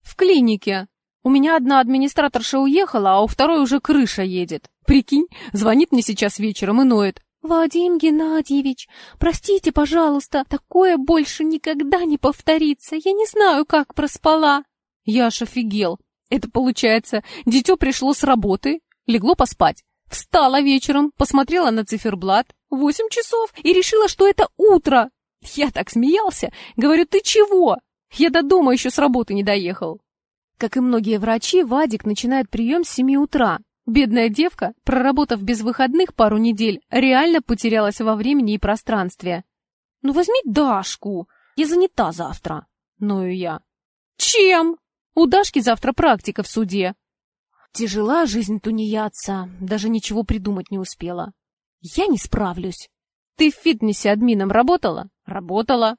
«В клинике. У меня одна администраторша уехала, а у второй уже крыша едет. Прикинь, звонит мне сейчас вечером и ноет. «Вадим Геннадьевич, простите, пожалуйста, такое больше никогда не повторится. Я не знаю, как проспала». Я аж офигел. Это получается, дитё пришло с работы, легло поспать, встала вечером, посмотрела на циферблат, восемь часов, и решила, что это утро. Я так смеялся. Говорю, ты чего? Я до дома еще с работы не доехал. Как и многие врачи, Вадик начинает прием с семи утра. Бедная девка, проработав без выходных пару недель, реально потерялась во времени и пространстве. «Ну возьми Дашку, я занята завтра», — ною я. «Чем?» «У Дашки завтра практика в суде». Тяжела жизнь тунеядца, даже ничего придумать не успела. Я не справлюсь. Ты в фитнесе админом работала? Работала.